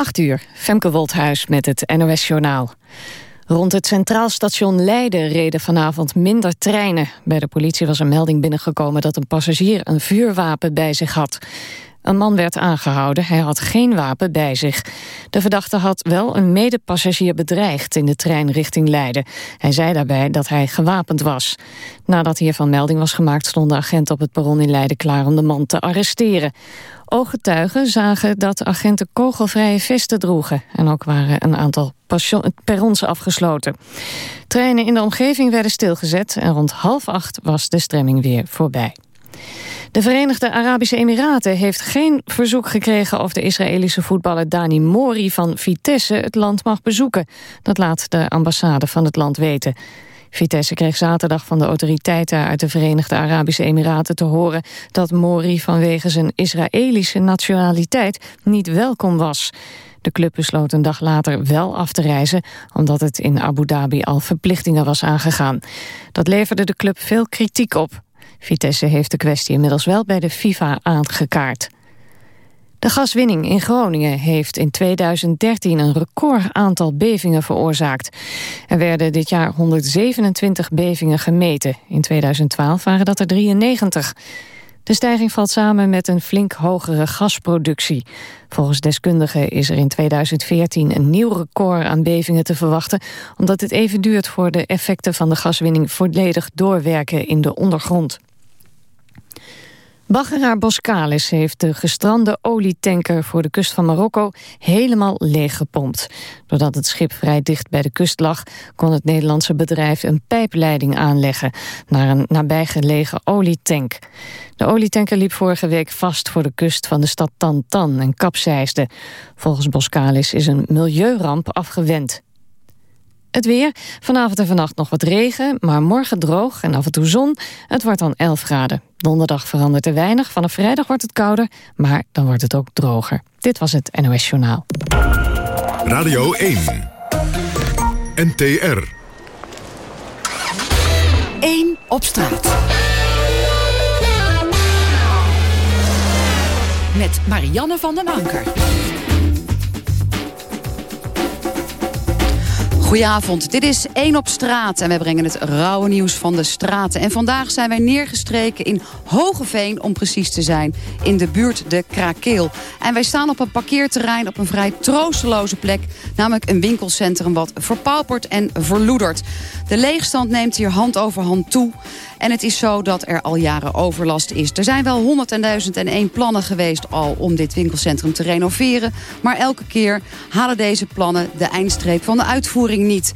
8 uur, Femke Wolthuis met het NOS Journaal. Rond het Centraal Station Leiden reden vanavond minder treinen. Bij de politie was een melding binnengekomen dat een passagier een vuurwapen bij zich had. Een man werd aangehouden, hij had geen wapen bij zich. De verdachte had wel een medepassagier bedreigd in de trein richting Leiden. Hij zei daarbij dat hij gewapend was. Nadat hiervan melding was gemaakt stonden agenten op het perron in Leiden klaar om de man te arresteren. Ooggetuigen zagen dat agenten kogelvrije vesten droegen. En ook waren een aantal perrons afgesloten. Treinen in de omgeving werden stilgezet en rond half acht was de stremming weer voorbij. De Verenigde Arabische Emiraten heeft geen verzoek gekregen... of de Israëlische voetballer Dani Mori van Vitesse het land mag bezoeken. Dat laat de ambassade van het land weten. Vitesse kreeg zaterdag van de autoriteiten uit de Verenigde Arabische Emiraten te horen dat Mori vanwege zijn Israëlische nationaliteit niet welkom was. De club besloot een dag later wel af te reizen... omdat het in Abu Dhabi al verplichtingen was aangegaan. Dat leverde de club veel kritiek op. Vitesse heeft de kwestie inmiddels wel bij de FIFA aangekaart. De gaswinning in Groningen heeft in 2013 een record aantal bevingen veroorzaakt. Er werden dit jaar 127 bevingen gemeten. In 2012 waren dat er 93. De stijging valt samen met een flink hogere gasproductie. Volgens deskundigen is er in 2014 een nieuw record aan bevingen te verwachten... omdat het even duurt voor de effecten van de gaswinning volledig doorwerken in de ondergrond. Baggeraar Boskalis heeft de gestrande olietanker voor de kust van Marokko helemaal leeggepompt. Doordat het schip vrij dicht bij de kust lag, kon het Nederlandse bedrijf een pijpleiding aanleggen naar een nabijgelegen olietank. De olietanker liep vorige week vast voor de kust van de stad Tantan en kapseisde. Volgens Boskalis is een milieuramp afgewend. Het weer. Vanavond en vannacht nog wat regen, maar morgen droog en af en toe zon. Het wordt dan 11 graden. Donderdag verandert er weinig. Vanaf vrijdag wordt het kouder, maar dan wordt het ook droger. Dit was het NOS Journaal. Radio 1. NTR. 1 op straat. Met Marianne van den Anker. Goedenavond, dit is 1 op straat en wij brengen het rauwe nieuws van de straten. En vandaag zijn wij neergestreken in Hogeveen, om precies te zijn, in de buurt de Krakeel. En wij staan op een parkeerterrein op een vrij troosteloze plek, namelijk een winkelcentrum wat verpaupert en verloedert. De leegstand neemt hier hand over hand toe. En het is zo dat er al jaren overlast is. Er zijn wel honderd en duizend en één plannen geweest al om dit winkelcentrum te renoveren. Maar elke keer halen deze plannen de eindstreep van de uitvoering niet.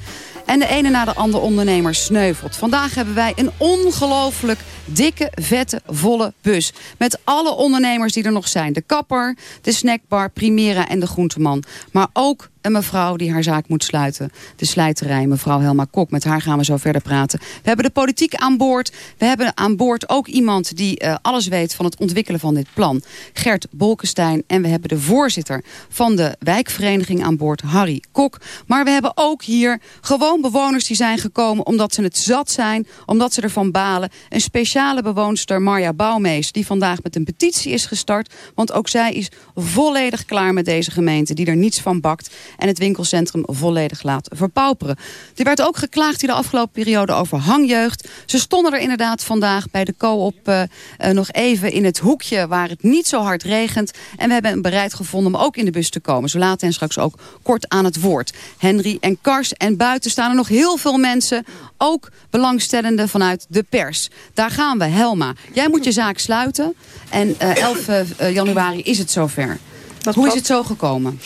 En de ene na de andere ondernemer sneuvelt. Vandaag hebben wij een ongelooflijk dikke, vette, volle bus. Met alle ondernemers die er nog zijn. De kapper, de snackbar, Primera en de groenteman. Maar ook een mevrouw die haar zaak moet sluiten. De slijterij, mevrouw Helma Kok. Met haar gaan we zo verder praten. We hebben de politiek aan boord. We hebben aan boord ook iemand die uh, alles weet van het ontwikkelen van dit plan. Gert Bolkestein. En we hebben de voorzitter van de wijkvereniging aan boord, Harry Kok. Maar we hebben ook hier gewoon bewoners die zijn gekomen omdat ze het zat zijn. Omdat ze ervan balen. Een speciale bewoonster, Marja Bouwmees, die vandaag met een petitie is gestart. Want ook zij is volledig klaar met deze gemeente die er niets van bakt en het winkelcentrum volledig laat verpauperen. Er werd ook geklaagd in de afgelopen periode over hangjeugd. Ze stonden er inderdaad vandaag bij de co-op uh, uh, nog even in het hoekje waar het niet zo hard regent. En we hebben bereid gevonden om ook in de bus te komen. Zo laten hen straks ook kort aan het woord. Henry en Kars en buiten staan er nog heel veel mensen. Ook belangstellenden vanuit de pers. Daar gaan we, Helma. Jij moet je zaak sluiten. En uh, 11 januari is het zover. Dat Hoe is het zo gekomen?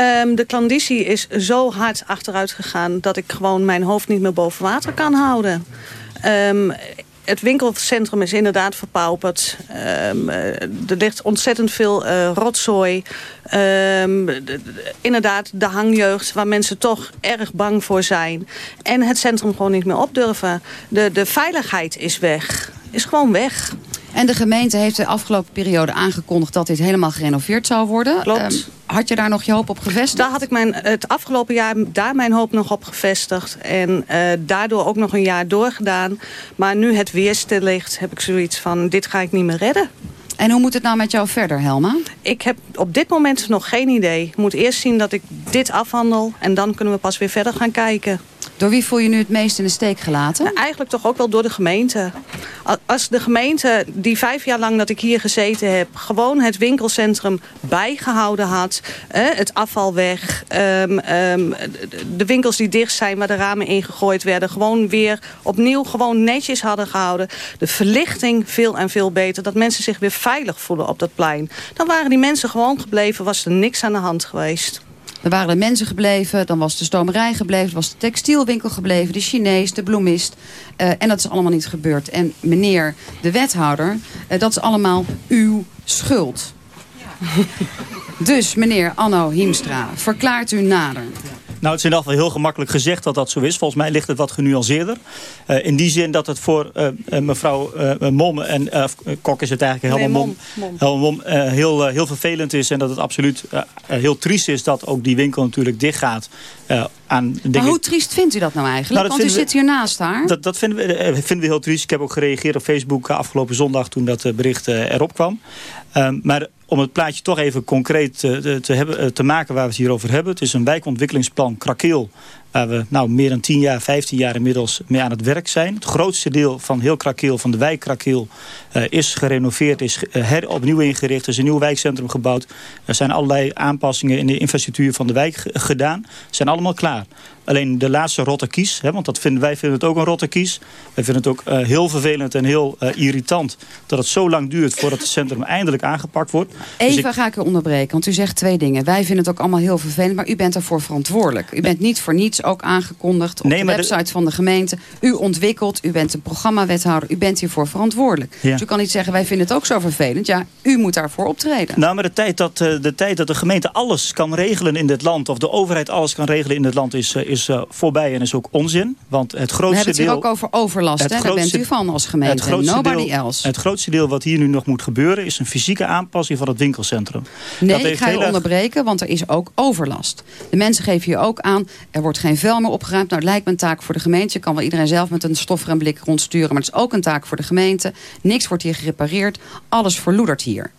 Um, de klanditie is zo hard achteruit gegaan... dat ik gewoon mijn hoofd niet meer boven water kan houden. Um, het winkelcentrum is inderdaad verpauperd. Um, er ligt ontzettend veel uh, rotzooi. Inderdaad, de hangjeugd waar mensen toch erg bang voor zijn. En het centrum gewoon niet meer opdurven. De, de veiligheid is weg. Is gewoon weg. En de gemeente heeft de afgelopen periode aangekondigd... dat dit helemaal gerenoveerd zou worden. Klopt. Um, had je daar nog je hoop op gevestigd? Daar had ik mijn, het afgelopen jaar daar mijn hoop nog op gevestigd. En uh, daardoor ook nog een jaar doorgedaan. Maar nu het weer stil ligt, heb ik zoiets van... dit ga ik niet meer redden. En hoe moet het nou met jou verder, Helma? Ik heb op dit moment nog geen idee. Ik moet eerst zien dat ik dit afhandel en dan kunnen we pas weer verder gaan kijken. Door wie voel je nu het meest in de steek gelaten? Nou, eigenlijk toch ook wel door de gemeente. Als de gemeente die vijf jaar lang dat ik hier gezeten heb... gewoon het winkelcentrum bijgehouden had. het afval weg. Ehm, ehm, de winkels die dicht zijn waar de ramen ingegooid werden. Gewoon weer opnieuw gewoon netjes hadden gehouden. De verlichting veel en veel beter. Dat mensen zich weer veilig voelen op dat plein. Dan waren die mensen gewoon gebleven. Was er niks aan de hand geweest. Er waren de mensen gebleven, dan was de stomerij gebleven... was de textielwinkel gebleven, de Chinees, de bloemist. Uh, en dat is allemaal niet gebeurd. En meneer de wethouder, uh, dat is allemaal uw schuld. Ja. dus meneer Anno Hiemstra, verklaart u nader. Nou, het is in ieder geval heel gemakkelijk gezegd dat dat zo is. Volgens mij ligt het wat genuanceerder. Uh, in die zin dat het voor uh, mevrouw uh, Mom en Kok is het eigenlijk helemaal nee, Mom, Mom. Mom heel, heel vervelend is. En dat het absoluut heel triest is dat ook die winkel natuurlijk dicht gaat. Aan maar hoe triest vindt u dat nou eigenlijk? Nou, Want u zit hier naast haar. Dat, dat vinden, we, vinden we heel triest. Ik heb ook gereageerd op Facebook afgelopen zondag toen dat bericht erop kwam. Um, maar om het plaatje toch even concreet te, te, hebben, te maken waar we het hier over hebben. Het is een wijkontwikkelingsplan Krakeel. Waar we nou, meer dan 10 jaar, 15 jaar inmiddels mee aan het werk zijn. Het grootste deel van heel Krakeel, van de wijk Krakeel, uh, is gerenoveerd, is uh, her, opnieuw ingericht. Er is een nieuw wijkcentrum gebouwd. Er zijn allerlei aanpassingen in de infrastructuur van de wijk gedaan. zijn allemaal klaar. Alleen de laatste rotte kies, hè, want dat vinden, wij vinden het ook een rotte kies. Wij vinden het ook uh, heel vervelend en heel uh, irritant dat het zo lang duurt voordat het centrum eindelijk aangepakt wordt. Dus Even dus ik... ga ik u onderbreken, want u zegt twee dingen. Wij vinden het ook allemaal heel vervelend, maar u bent daarvoor verantwoordelijk. U bent niet voor niets ook aangekondigd op nee, de website de... van de gemeente. U ontwikkelt, u bent een programmawethouder, u bent hiervoor verantwoordelijk. Ja. Dus u kan niet zeggen, wij vinden het ook zo vervelend. Ja, u moet daarvoor optreden. Nou, maar de tijd dat, uh, de, tijd dat de gemeente alles kan regelen in dit land, of de overheid alles kan regelen in dit land, is, is uh, voorbij en is ook onzin. Want het grootste deel... We hebben het hier ook over overlast, hè? Daar bent u van als gemeente, het nobody deel, else. Het grootste deel wat hier nu nog moet gebeuren, is een fysieke aanpassing van het winkelcentrum. Nee, dat ik ga je onderbreken, want er is ook overlast. De mensen geven hier ook aan, er wordt geen vuil meer opgeruimd. Nou, het lijkt me een taak voor de gemeente. Je kan wel iedereen zelf met een stoffer en blik rondsturen, maar het is ook een taak voor de gemeente. Niks wordt hier gerepareerd, alles verloedert hier.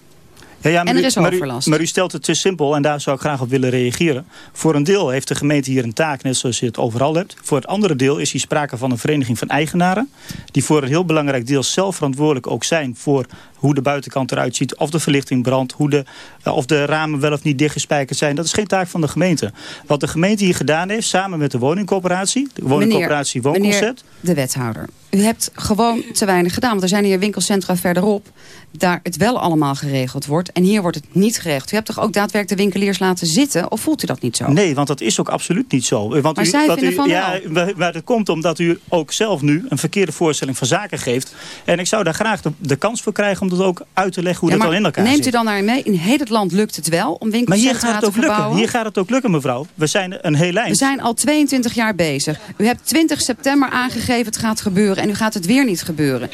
Ja, ja, maar en er is overlast. Maar u, stelt het te simpel en daar zou ik graag op willen reageren. Voor een deel heeft de gemeente hier een taak, net zoals je het overal hebt. Voor het andere deel is hier sprake van een vereniging van eigenaren. Die voor een heel belangrijk deel zelf verantwoordelijk ook zijn voor hoe de buitenkant eruit ziet, of de verlichting brandt, hoe de, uh, of de ramen wel of niet dichtgespijkerd zijn. Dat is geen taak van de gemeente. Wat de gemeente hier gedaan heeft, samen met de woningcoöperatie, de woningcoöperatie Woonconcept. de wethouder, u hebt gewoon te weinig gedaan. Want er zijn hier winkelcentra verderop, daar het wel allemaal geregeld wordt. En hier wordt het niet geregeld. U hebt toch ook daadwerkelijk de winkeliers laten zitten? Of voelt u dat niet zo? Nee, want dat is ook absoluut niet zo. Want maar u, zij vinden u, van ja, wel. Maar dat komt omdat u ook zelf nu een verkeerde voorstelling van zaken geeft. En ik zou daar graag de, de kans voor krijgen om dat ook uit te leggen hoe ja, dat dan in elkaar neemt zit. u dan naar mee? In heel het land lukt het wel om winkelcentra te verbouwen? Lukken. Hier gaat het ook lukken, mevrouw. We zijn een heel eind. We zijn al 22 jaar bezig. U hebt 20 september aangegeven het gaat gebeuren en nu gaat het weer niet gebeuren.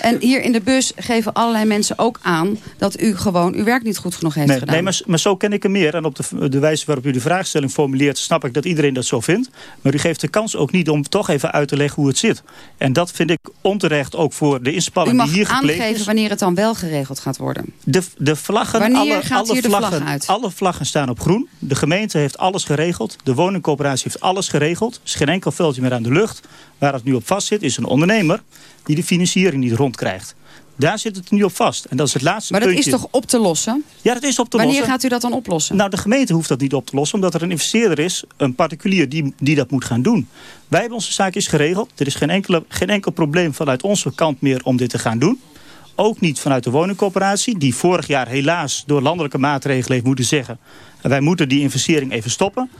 En hier in de bus geven allerlei mensen ook aan dat u gewoon uw werk niet goed genoeg heeft nee, gedaan. Nee, maar, maar, zo ken ik hem meer. En op de, de wijze waarop u de vraagstelling formuleert, snap ik dat iedereen dat zo vindt. Maar u geeft de kans ook niet om toch even uit te leggen hoe het zit. En dat vind ik onterecht ook voor de inspanning die hier gepleegd is. U mag aangeven wanneer het dan wel geregeld gaat worden. De, de vlaggen, wanneer alle, gaat alle hier de vlaggen, vlag uit? Alle vlaggen staan op groen. De gemeente heeft alles geregeld. De woningcoöperatie heeft alles geregeld. Er is geen enkel veldje meer aan de lucht. Waar het nu op vast zit is een ondernemer die de financiering niet rondkrijgt. Daar zit het nu op vast. En dat is het laatste Maar dat puntje. is toch op te lossen? Ja, dat is op te Wanneer lossen. gaat u dat dan oplossen? Nou, de gemeente hoeft dat niet op te lossen... omdat er een investeerder is, een particulier, die, die dat moet gaan doen. Wij hebben onze zaakjes geregeld. Er is geen, enkele, geen enkel probleem vanuit onze kant meer om dit te gaan doen. Ook niet vanuit de woningcoöperatie... die vorig jaar helaas door landelijke maatregelen heeft moeten zeggen... wij moeten die investering even stoppen.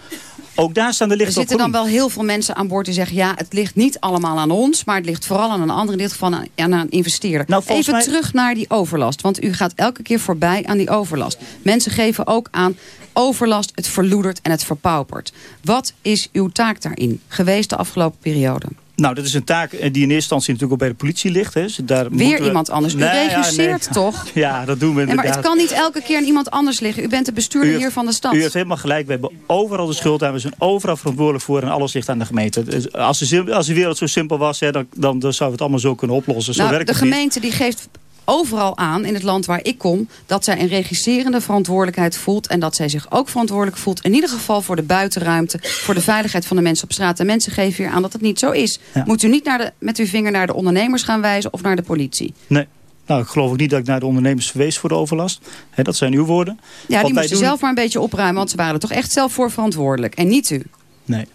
Ook daar staan de lichten Er zitten dan wel heel veel mensen aan boord die zeggen... ja, het ligt niet allemaal aan ons... maar het ligt vooral aan een ander, in dit geval aan, aan een investeerder. Nou, Even mij... terug naar die overlast. Want u gaat elke keer voorbij aan die overlast. Mensen geven ook aan overlast, het verloedert en het verpaupert. Wat is uw taak daarin geweest de afgelopen periode? Nou, dat is een taak die in eerste instantie natuurlijk ook bij de politie ligt. Hè. Dus daar Weer we... iemand anders. U nee, regisseert ja, nee. toch? Ja, dat doen we inderdaad. Nee, maar het kan niet elke keer aan iemand anders liggen. U bent de bestuurder heeft, hier van de stad. U heeft helemaal gelijk. We hebben overal de schuld aan. We zijn overal verantwoordelijk voor en alles ligt aan de gemeente. Dus als, de, als de wereld zo simpel was, hè, dan, dan, dan zouden we het allemaal zo kunnen oplossen. Zo nou, werkt de gemeente niet. die geeft overal aan in het land waar ik kom... dat zij een regisserende verantwoordelijkheid voelt... en dat zij zich ook verantwoordelijk voelt... in ieder geval voor de buitenruimte... voor de veiligheid van de mensen op straat. En mensen geven hier aan dat het niet zo is. Moet u niet naar de, met uw vinger naar de ondernemers gaan wijzen... of naar de politie? Nee. Nou, ik geloof ook niet dat ik naar de ondernemers verwees voor de overlast. dat zijn uw woorden. Ja, die moesten doen... zelf maar een beetje opruimen... want ze waren er toch echt zelf voor verantwoordelijk. En niet u. Nee.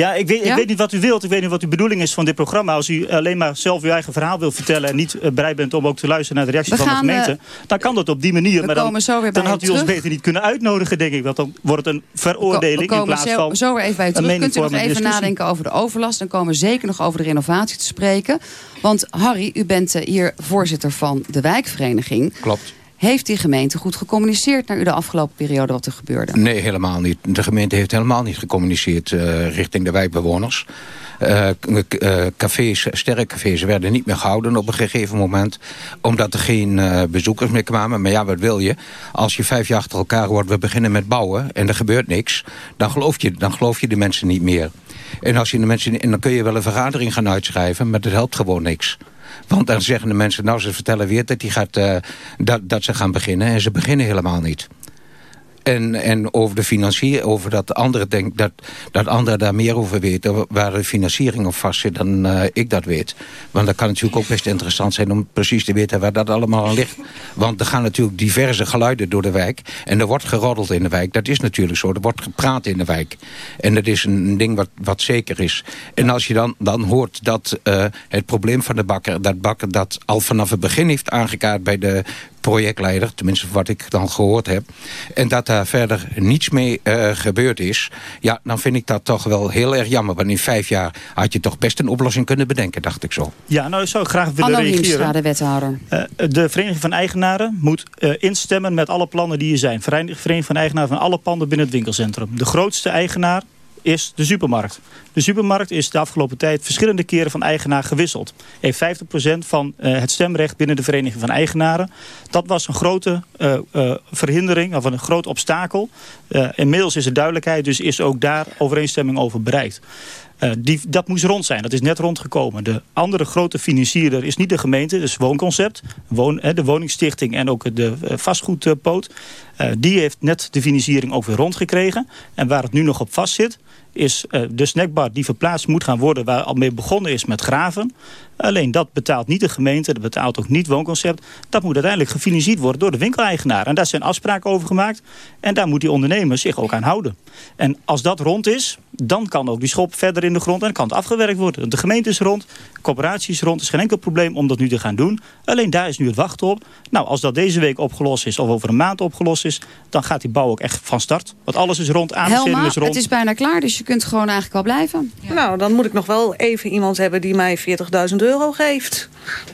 Ja, ik weet, ik weet niet wat u wilt. Ik weet niet wat uw bedoeling is van dit programma. Als u alleen maar zelf uw eigen verhaal wilt vertellen... en niet uh, bereid bent om ook te luisteren naar de reactie van de gemeente... Eh, dan kan dat op die manier. maar dan, dan had u ons beter niet kunnen uitnodigen, denk ik. Want dan wordt het een veroordeling in plaats van zo weer even bij u terug. Kunt u nog even nadenken over de overlast? Dan komen we zeker nog over de renovatie te spreken. Want Harry, u bent eh, hier voorzitter van de wijkvereniging. Klopt. Heeft die gemeente goed gecommuniceerd naar u de afgelopen periode wat er gebeurde? Nee, helemaal niet. De gemeente heeft helemaal niet gecommuniceerd uh, richting de wijkbewoners. Uh, uh, cafés, sterrencafés werden niet meer gehouden op een gegeven moment. Omdat er geen bezoekers meer kwamen. Maar ja, wat wil je? Als je vijf jaar achter elkaar hoort, we beginnen met bouwen en er gebeurt niks. Dan geloof je, dan geloof je de mensen niet meer. En, als je de mensen, en dan kun je wel een vergadering gaan uitschrijven, maar dat helpt gewoon niks. Want dan zeggen de mensen, nou ze vertellen weer dat, die gaat, uh, dat, dat ze gaan beginnen. En ze beginnen helemaal niet. En, en over de financiering, over dat anderen denk dat, dat anderen daar meer over weten, waar de financiering op vast zit dan uh, ik dat weet. Want dat kan natuurlijk ook best interessant zijn om precies te weten waar dat allemaal aan ligt. Want er gaan natuurlijk diverse geluiden door de wijk. En er wordt geroddeld in de wijk. Dat is natuurlijk zo. Er wordt gepraat in de wijk. En dat is een ding wat, wat zeker is. En als je dan, dan hoort dat uh, het probleem van de bakker, dat bakker dat al vanaf het begin heeft aangekaart bij de projectleider, tenminste wat ik dan gehoord heb, en dat daar verder niets mee uh, gebeurd is, ja, dan vind ik dat toch wel heel erg jammer. Want in vijf jaar had je toch best een oplossing kunnen bedenken, dacht ik zo. Ja, nou, ik zou graag willen Anno reageren. de wethouder. Uh, de Vereniging van Eigenaren moet uh, instemmen met alle plannen die er zijn. Vereniging van Eigenaren van alle panden binnen het winkelcentrum. De grootste eigenaar is de supermarkt. De supermarkt is de afgelopen tijd verschillende keren van eigenaar gewisseld. Heeft 50% van uh, het stemrecht binnen de Vereniging van Eigenaren. Dat was een grote uh, uh, verhindering, of een groot obstakel. inmiddels is er duidelijkheid, dus is ook daar overeenstemming over bereikt. Die, dat moest rond zijn. Dat is net rondgekomen. De andere grote financierder is niet de gemeente. Dus Woonconcept. Woon, de woningstichting en ook de vastgoedpoot. Die heeft net de financiering ook weer rondgekregen. En waar het nu nog op vast zit is uh, de snackbar die verplaatst moet gaan worden... waar al mee begonnen is met graven. Alleen dat betaalt niet de gemeente, dat betaalt ook niet woonconcept. Dat moet uiteindelijk gefinancierd worden door de winkeleigenaar. En daar zijn afspraken over gemaakt. En daar moet die ondernemer zich ook aan houden. En als dat rond is, dan kan ook die schop verder in de grond... en kan het afgewerkt worden. De gemeente is rond, de coöperatie is rond. Het is geen enkel probleem om dat nu te gaan doen. Alleen daar is nu het wachten op. Nou, als dat deze week opgelost is of over een maand opgelost is... dan gaat die bouw ook echt van start. Want alles is rond, aanbesteding is rond. het is bijna klaar, dus je kunt gewoon eigenlijk al blijven. Ja. Nou, dan moet ik nog wel even iemand hebben die mij 40.000 euro geeft.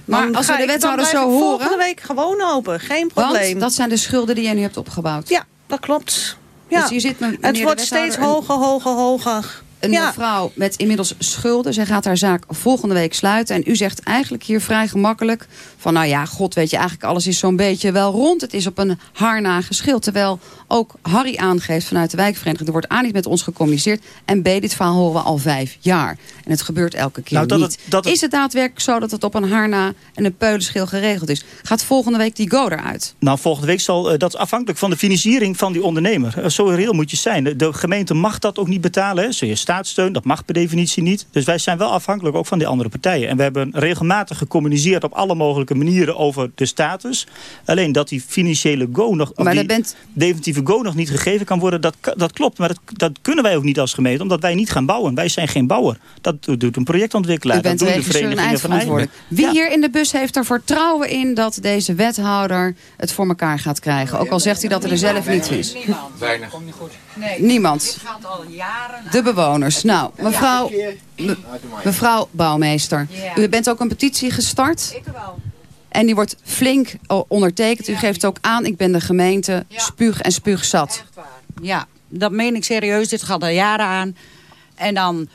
Maar als we de wethouder zo horen... volgende week gewoon open, geen probleem. Want dat zijn de schulden die jij nu hebt opgebouwd. Ja, dat klopt. Ja. Dus je zit het wordt steeds hoger, hoger, hoger een ja. mevrouw met inmiddels schulden. Zij gaat haar zaak volgende week sluiten. En u zegt eigenlijk hier vrij gemakkelijk... van nou ja, god weet je, eigenlijk alles is zo'n beetje wel rond. Het is op een haar na geschild. Terwijl ook Harry aangeeft vanuit de wijkvereniging... er wordt A niet met ons gecommuniceerd... en B, dit verhaal horen we al vijf jaar. En het gebeurt elke keer nou, dat niet. Het, dat het... Is het daadwerkelijk zo dat het op een haar na en een peulenschil geregeld is? Gaat volgende week die go eruit? Nou, volgende week zal uh, dat afhankelijk van de financiering van die ondernemer. Uh, zo reëel moet je zijn. De, gemeente mag dat ook niet betalen. Hè. Ze staatssteun, dat mag per definitie niet. Dus wij zijn wel afhankelijk ook van die andere partijen. En we hebben regelmatig gecommuniceerd op alle mogelijke manieren over de status. Alleen dat die financiële go nog... Maar die bent... definitieve go nog niet gegeven kan worden, dat, dat klopt. Maar dat, dat kunnen wij ook niet als gemeente, omdat wij niet gaan bouwen. Wij zijn geen bouwer. Dat doet een projectontwikkelaar. U bent dat doen de verenigingen van Wie hier in de bus heeft er vertrouwen in dat deze wethouder het voor elkaar gaat krijgen? Ook al zegt hij dat er, er zelf niet is. Niemand. Weinig. Nee. Niemand. Dit gaat al jaren. De bewoners. Nou, mevrouw, mevrouw Bouwmeester. U bent ook een petitie gestart. Ik wel. En die wordt flink ondertekend. U geeft ook aan, ik ben de gemeente spuug en spuug zat. Ja, dat meen ik serieus. Dit gaat al jaren aan. En dan,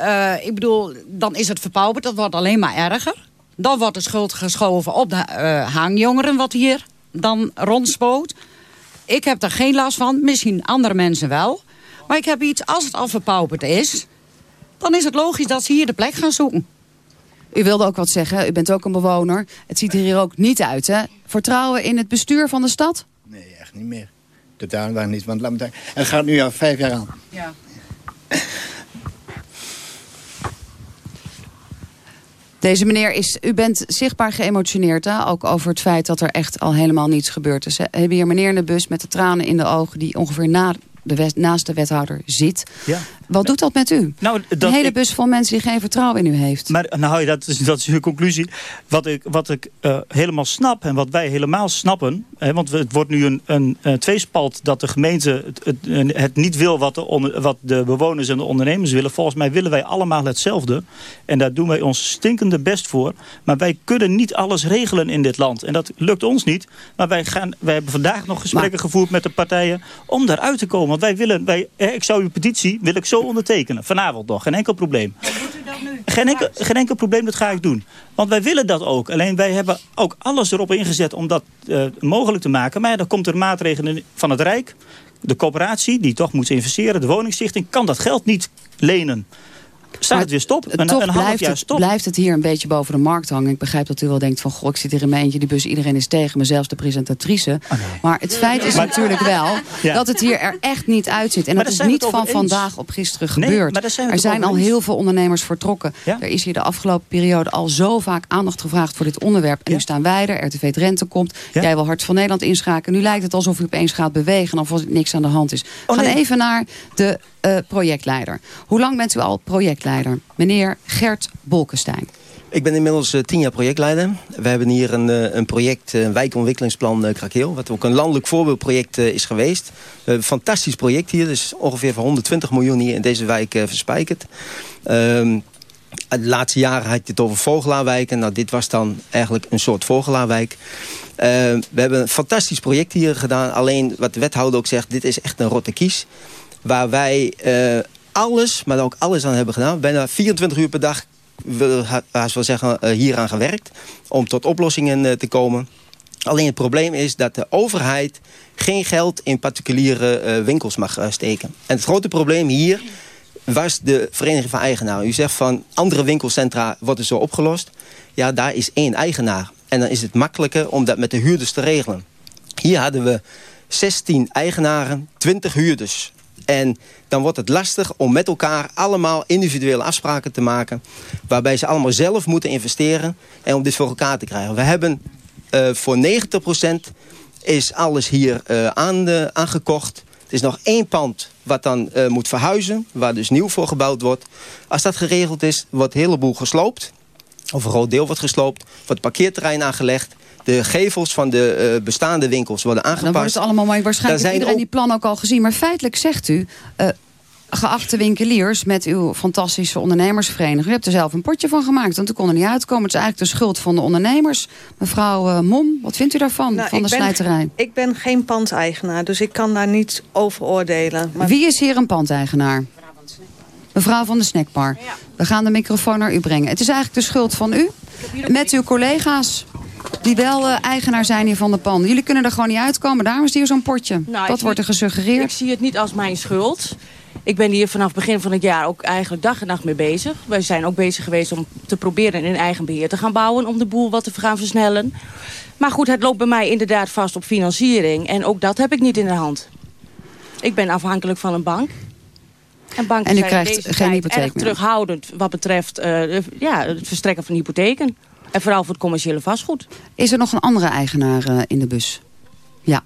uh, ik bedoel, dan is het verpauperd. Dat wordt alleen maar erger. Dan wordt de schuld geschoven op de uh, hangjongeren wat hier dan rondspoot. Ik heb er geen last van. Misschien andere mensen wel. Maar ik heb iets, als het al verpauperd is... dan is het logisch dat ze hier de plek gaan zoeken. U wilde ook wat zeggen, u bent ook een bewoner. Het ziet er hier ook niet uit, hè? Vertrouwen in het bestuur van de stad? Nee, echt niet meer. Totaal niet, want laat me zeggen, het gaat nu al vijf jaar aan. Ja. Deze meneer is, u bent zichtbaar geëmotioneerd, hè? ook over het feit dat er echt al helemaal niets gebeurd is. We hebben hier meneer in de bus met de tranen in de ogen die ongeveer na de wet, naast de wethouder zit. Ja. Wat doet dat met u? Nou, Een dat hele ik- bus vol mensen die geen vertrouwen in u heeft. Maar nou, dat is, dat is uw conclusie. Wat ik, wat ik eh, helemaal snap en wat wij helemaal snappen... Hè, want het wordt nu een, een, eh, tweespalt dat de gemeente het, het, het niet wil... Wat de, onder- wat de bewoners en de ondernemers willen. Volgens mij willen wij allemaal hetzelfde. En daar doen wij ons stinkende best voor. Maar wij kunnen niet alles regelen in dit land. En dat lukt ons niet. Maar wij, gaan, wij hebben vandaag nog gesprekken gevoerd met de partijen... om daaruit te komen. Want wij willen... Wij, eh, ik zou uw petitie wil ik zo ondertekenen. Vanavond nog. Geen enkel probleem. Geen enkel, geen enkel probleem, dat ga ik doen. Want wij willen dat ook. Alleen wij hebben ook alles erop ingezet om dat eh, mogelijk te maken. Maar ja, dan komt er maatregelen van het Rijk. De coöperatie, die toch moet investeren. De woningstichting kan dat geld niet lenen. Staat Maar het weer stop. Een, Toch een half blijft jaar het, blijft het hier een beetje boven de markt hangen. Ik begrijp dat u wel denkt van, goh, ik zit hier in mijn eentje, die bus, iedereen is tegen me, zelfs de presentatrice. Maar het feit is Maar- natuurlijk wel Ja. dat het hier er echt niet uitziet. En Maar dat is niet van eens. vandaag op gisteren Nee, gebeurd. zijn er zijn al eens. heel veel ondernemers vertrokken. Ja. Er is hier de afgelopen periode al zo vaak aandacht gevraagd voor dit onderwerp. En Ja. nu staan wij er, RTV Drenthe komt. Jij wil Hart van Nederland inschakelen. Nu lijkt het alsof u opeens gaat bewegen of als niks aan de hand is. We Oh, gaan nee. even naar de projectleider. Hoe lang bent u al projectleider? Meneer Gert Bolkestein. Ik ben inmiddels eh, tien jaar projectleider. We hebben hier een, eh, een project, eh, een wijkontwikkelingsplan eh, Krakeel. Wat ook een landelijk voorbeeldproject eh, is geweest. Een fantastisch project hier. Dus ongeveer voor 120 miljoen hier in deze wijk eh, verspijkerd. Ehm, de laatste jaren had je het over vogelaarwijken. Nou, dit was dan eigenlijk een soort vogelaarwijk. Eh, we hebben een fantastisch project hier gedaan. Alleen wat de wethouder ook zegt, dit is echt een rotte kies. Waar wij eh, alles, maar ook alles aan hebben gedaan. Bijna 24 uur per dag wil haast wel zeggen, eh, hieraan gewerkt. Om tot oplossingen eh, te komen. Alleen het probleem is dat de overheid geen geld in particuliere winkels mag steken. En het grote probleem hier was de Vereniging van Eigenaren. U zegt van andere winkelcentra wordt het zo opgelost. Ja, daar is één eigenaar. En dan is het makkelijker om dat met de huurders te regelen. Hier hadden we 16 eigenaren, 20 huurders. En dan wordt het lastig om met elkaar allemaal individuele afspraken te maken. Waarbij ze allemaal zelf moeten investeren. En om dit voor elkaar te krijgen. We hebben eh, voor 90% is alles hier eh, aan, aangekocht. Het is nog één pand wat dan eh, moet verhuizen. Waar dus nieuw voor gebouwd wordt. Als dat geregeld is, wordt een heleboel gesloopt. Of een groot deel wordt gesloopt. Wordt parkeerterrein aangelegd. De gevels van de eh, bestaande winkels worden Dan aangepast. wordt het allemaal mooi. Waarschijnlijk heeft iedereen die plan ook al gezien. Maar feitelijk zegt u... eh, geachte winkeliers met uw fantastische ondernemersvereniging... u hebt er zelf een potje van gemaakt, want u kon er niet uitkomen. Het is eigenlijk de schuld van de ondernemers. Mevrouw eh, Mom, wat vindt u daarvan, Nou, van de ik ben- slijterij? Ik ben geen pandeigenaar, dus ik kan daar niet over oordelen. Maar Wie is hier een pandeigenaar? Mevrouw van de snackbar. We gaan de microfoon naar u brengen. Het is eigenlijk de schuld van u, met uw collega's... die wel eh, eigenaar zijn hier van de panden. Jullie kunnen er gewoon niet uitkomen, daarom is hier zo'n potje. Nou, dat wordt er gesuggereerd. Ik zie het niet als mijn schuld. Ik ben hier vanaf begin van het jaar ook eigenlijk dag en nacht mee bezig. Wij zijn ook bezig geweest om te proberen in eigen beheer te gaan bouwen... om de boel wat te gaan versnellen. Maar goed, het loopt bij mij inderdaad vast op financiering. En ook dat heb ik niet in de hand. Ik ben afhankelijk van een bank. En banken En u zijn krijgt in deze geen hypotheek erg meer? terughoudend wat betreft eh, ja, het verstrekken van hypotheken. En vooral voor het commerciële vastgoed. Is er nog een andere eigenaar eh, in de bus? Ja.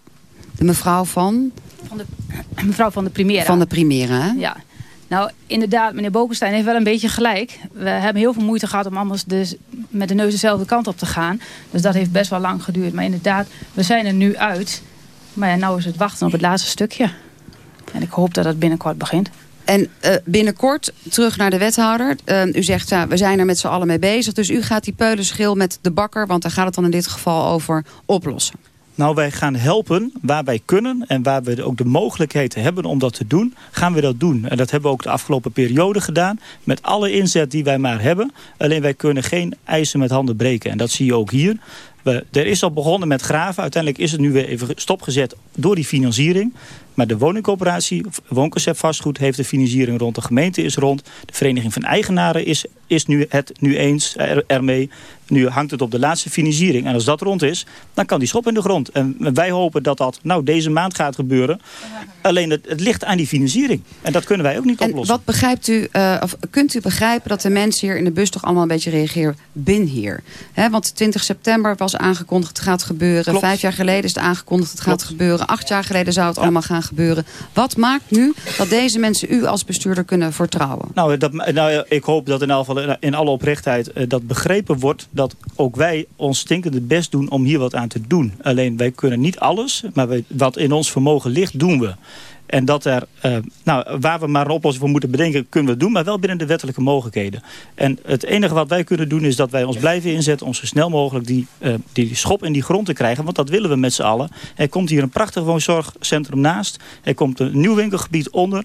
De mevrouw van, Van de, mevrouw van de Primera. van de Primera. hè? Ja. Nou, inderdaad, meneer Bokenstein heeft wel een beetje gelijk. We hebben heel veel moeite gehad om anders dus met de neus dezelfde kant op te gaan. Dus dat heeft best wel lang geduurd. Maar inderdaad, we zijn er nu uit. Maar ja, nou is het wachten op het laatste stukje. En ik hoop dat het binnenkort begint. En eh, binnenkort terug naar de wethouder. Eh, u zegt, ja, we zijn er met z'n allen mee bezig. Dus u gaat die peulenschil met de bakker, want daar gaat het dan in dit geval over, oplossen. Nou, wij gaan helpen waar wij kunnen en waar we ook de mogelijkheid hebben om dat te doen, gaan we dat doen. En dat hebben we ook de afgelopen periode gedaan, met alle inzet die wij maar hebben. Alleen wij kunnen geen eisen met handen breken. En dat zie je ook hier. We, er is al begonnen met graven. Uiteindelijk is het nu weer even stopgezet door die financiering. Maar de woningcoöperatie, woonconcept vastgoed, heeft de financiering rond. De gemeente is rond. De vereniging van eigenaren is, is nu het nu eens er, ermee. Nu hangt het op de laatste financiering. En als dat rond is, dan kan die schop in de grond. En wij hopen dat dat nou deze maand gaat gebeuren. Alleen het, het ligt aan die financiering. En dat kunnen wij ook niet En oplossen. wat begrijpt u, eh, of kunt u begrijpen dat de mensen hier in de bus toch allemaal een beetje reageren? Bin hier. Want 20 september was aangekondigd het gaat gebeuren. Klopt. Vijf jaar geleden is het aangekondigd het gaat gebeuren. Acht jaar geleden zou het allemaal gaan gebeuren. Wat maakt nu dat deze mensen u als bestuurder kunnen vertrouwen? Nou, dat, nou, ik hoop dat in, elk geval, in alle oprechtheid eh, dat begrepen wordt... dat ook wij ons stinkende best doen om hier wat aan te doen. Alleen wij kunnen niet alles, maar wij, wat in ons vermogen ligt, doen we. En dat er, eh, nou, waar we maar een oplossing voor moeten bedenken, kunnen we doen. Maar wel binnen de wettelijke mogelijkheden. En het enige wat wij kunnen doen is dat wij ons blijven inzetten... om zo snel mogelijk die, eh, die schop in die grond te krijgen. Want dat willen we met z'n allen. Er komt hier een prachtig woonzorgcentrum naast. Er komt een nieuw winkelgebied onder.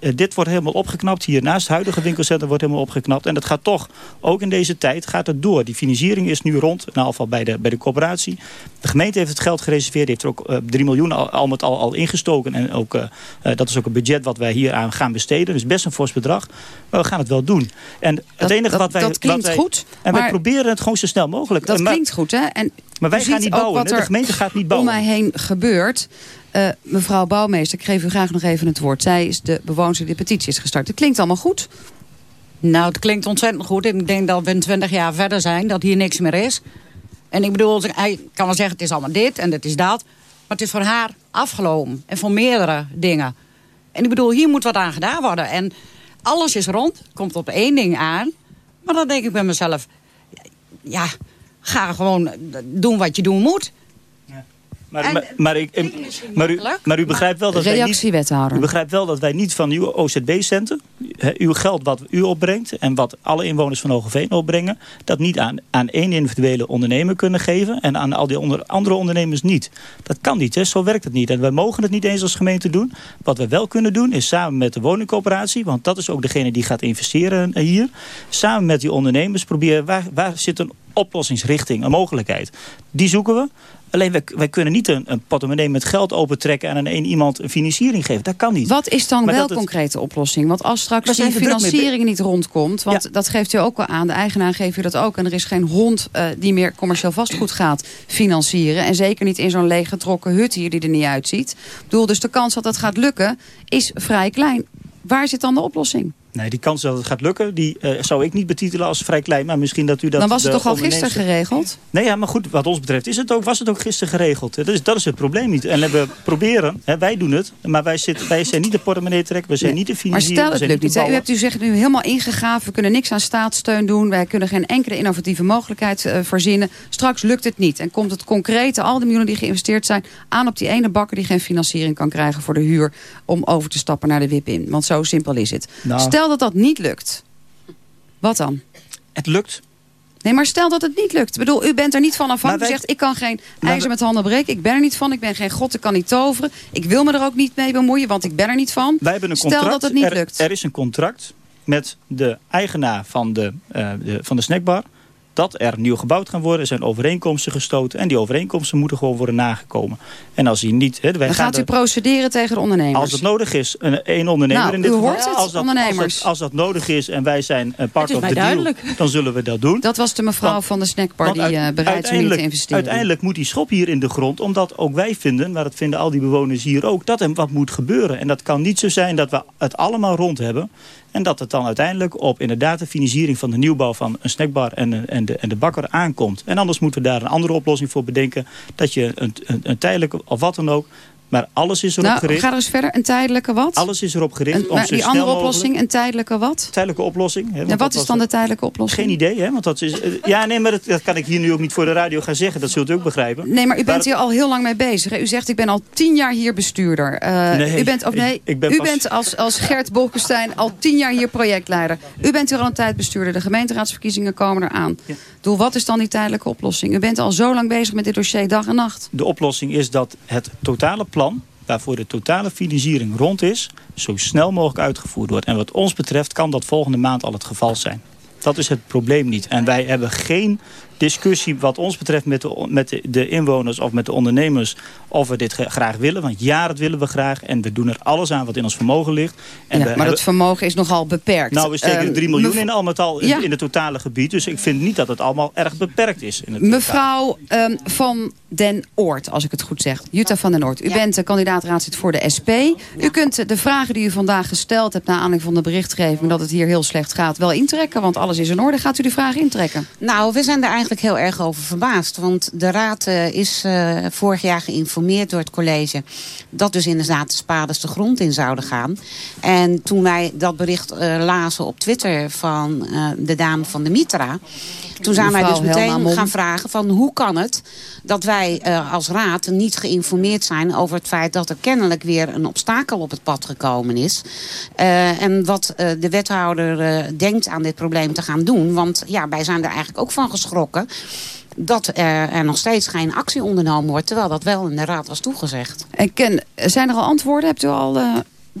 Eh, dit wordt helemaal opgeknapt. Hier naast het huidige winkelcentrum wordt helemaal opgeknapt. En dat gaat toch, ook in deze tijd, gaat het door. Die financiering is nu rond, in ieder geval bij de, bij de coöperatie. De gemeente heeft het geld gereserveerd. heeft er ook eh 3 miljoen al, al met al, al ingestoken. En ook, eh, eh, dat is ook een budget wat wij hier aan gaan besteden. Dus best een fors bedrag. Maar we gaan het wel doen. En het Dat- enige dat- wat wij... dat klinkt wat wij- goed, En wij proberen het gewoon zo snel mogelijk. Dat maar, klinkt goed, hè? En maar wij gaan niet bouwen. wat? De gemeente gaat niet om bouwen. mij heen gebeurt. Eh, mevrouw Bouwmeester, ik geef u graag nog even het woord. Zij is de bewoonster die de petitie is gestart. Het klinkt allemaal goed. Nou, het klinkt ontzettend goed. Ik denk dat we in 20 jaar verder zijn, dat hier niks meer is. En ik bedoel, hij kan wel zeggen, het is allemaal dit en het is dat. Maar het is voor haar afgelopen. En voor meerdere dingen. En ik bedoel, hier moet wat aan gedaan worden. En alles is rond, komt op één ding aan. Maar dan denk ik bij mezelf... Ja, ga gewoon doen wat je doen moet. Maar, En- maar, maar, ik, maar, u, maar u begrijpt wel dat wij niet... U begrijpt wel dat wij niet van uw OZB-centen, uw geld wat u opbrengt en wat alle inwoners van Hogeveen opbrengen, dat niet aan, aan één individuele ondernemer kunnen geven en aan al die onder, andere ondernemers niet. Dat kan niet, hè? zo werkt het niet. En wij mogen het niet eens als gemeente doen. Wat we wel kunnen doen is samen met de woningcoöperatie, want dat is ook degene die gaat investeren hier, samen met die ondernemers proberen waar, waar zit een oplossingsrichting, een mogelijkheid. Die zoeken we. Alleen wij, wij kunnen niet een, een portemonnee met geld opentrekken en aan één iemand een financiering geven. Dat kan niet. Wat is dan Maar wel het- concrete oplossing? Want als straks die er financiering niet rondkomt... want Ja. dat geeft u ook wel aan, de eigenaar geeft u dat ook... en er is geen hond eh, die meer commercieel vastgoed gaat financieren... en zeker niet in zo'n leeggetrokken hut hier die er niet uitziet. Ik bedoel, dus de kans dat dat gaat lukken is vrij klein. Waar zit dan de oplossing? Nee, die kans dat het gaat lukken, die eh, zou ik niet betitelen als vrij klein. Maar misschien dat u dat... dan was het toch al gisteren geregeld? Nee, ja, maar goed, wat ons betreft is het ook, was het ook gisteren geregeld. Dat is, dat is het probleem niet. En we proberen, hè, wij doen het, maar wij, zitten, wij zijn niet de portemonnee trekken, we zijn Nee. niet de Maar financiering. stel het lukt niet. U hebt u zich nu helemaal ingegaven. We kunnen niks aan staatssteun doen. Wij kunnen geen enkele innovatieve mogelijkheid verzinnen. Straks lukt het niet. En komt het concrete, al de miljoenen die geïnvesteerd zijn... aan op die ene bakker die geen financiering kan krijgen voor de huur... om over te stappen naar de WIP in. Want zo simpel is het. Nou. Stel dat dat niet lukt. Wat dan? Het lukt. Nee, maar stel dat het niet lukt. Ik bedoel, u bent er niet van afhankelijk. U wij- zegt, ik kan geen ijzer met handen breken. Ik ben er niet van. Ik ben geen god. Ik kan niet toveren. Ik wil me er ook niet mee bemoeien, want ik ben er niet van. Wij hebben een Stel contract. dat het niet lukt. Er is een contract met de eigenaar van de, eh, de, van de snackbar. Dat er nieuw gebouwd gaan worden. Er zijn overeenkomsten gestoten. En die overeenkomsten moeten gewoon worden nagekomen. En als die niet... Hè, wij Dan gaan gaat u er- procederen tegen de ondernemers. Als het nodig is, een, een ondernemer Nou, in dit u geval. hoort het, als dat, ondernemers. Als dat, als dat nodig is en wij zijn een part is of the deal, duidelijk. dan zullen we dat doen. Dat was de mevrouw Want- van de snackbar die eh, bereid is niet te investeren. Uiteindelijk moet die schop hier in de grond, omdat ook wij vinden, maar dat vinden al die bewoners hier ook, dat er wat moet gebeuren. En dat kan niet zo zijn dat we het allemaal rond hebben. En dat het dan uiteindelijk op inderdaad de financiering van de nieuwbouw van een snackbar en, en, de, en de bakker aankomt. En anders moeten we daar een andere oplossing voor bedenken. Dat je een, een, een tijdelijke of wat dan ook. Maar alles is erop nou, gericht. ga er eens verder. Een tijdelijke wat? Alles is erop gericht Een- om die andere mogelijk- oplossing, een tijdelijke wat? Tijdelijke oplossing. Hè, wat is dan de tijdelijke oplossing? Geen idee, hè? Want dat is, eh, ja, nee, maar dat, dat kan ik hier nu ook niet voor de radio gaan zeggen. Dat zult u ook begrijpen. Nee, maar u bent hier al heel lang mee bezig. hè? U zegt, ik ben al tien jaar hier bestuurder. Eh, Nee, u bent, of nee, ik ben u pas- bent als, als Gert Bolkestein al tien jaar hier projectleider. U bent hier al een tijd bestuurder. De gemeenteraadsverkiezingen komen eraan. Ja. Doel, wat is dan die tijdelijke oplossing? U bent al zo lang bezig met dit dossier, dag en nacht. De oplossing is dat het totale plan, waarvoor de totale financiering rond is, zo snel mogelijk uitgevoerd wordt. En wat ons betreft kan dat volgende maand al het geval zijn. Dat is het probleem niet. En wij hebben geen discussie wat ons betreft met de, met de, de inwoners of met de ondernemers of we dit graag willen. Want ja, dat willen we graag. En we doen er alles aan wat in ons vermogen ligt. En ja, we maar hebben- dat vermogen is nogal beperkt. nou, we steken er Ehm, 3 miljoen mev- in al met al in, Ja. in het totale gebied. Dus ik vind niet dat het allemaal erg beperkt is. In het. Mevrouw ehm, Van den Oort, als ik het goed zeg. Jutta van den Oort. U bent de kandidaat raadslid voor de SP. U kunt de vragen die u vandaag gesteld hebt... naar aanleiding van de berichtgeving dat het hier heel slecht gaat... wel intrekken, want alles is in orde. Gaat u de vragen intrekken? Nou, we zijn er eigenlijk heel erg over verbaasd. Want de raad eh, is eh, vorig jaar geïnformeerd door het college... dat dus inderdaad de spades de grond in zouden gaan. En toen wij dat bericht eh, lazen op Twitter van de dame van de Mitra... toen zijn wij dus meteen gaan vragen van hoe kan het... dat wij eh, als raad niet geïnformeerd zijn over het feit... dat er kennelijk weer een obstakel op het pad gekomen is. Eh, en wat eh, de wethouder denkt aan dit probleem te gaan doen. Want ja, wij zijn er eigenlijk ook van geschrokken dat er, er nog steeds geen actie ondernomen wordt... terwijl dat wel in de raad was toegezegd. En Ken, zijn er al antwoorden? Hebt u al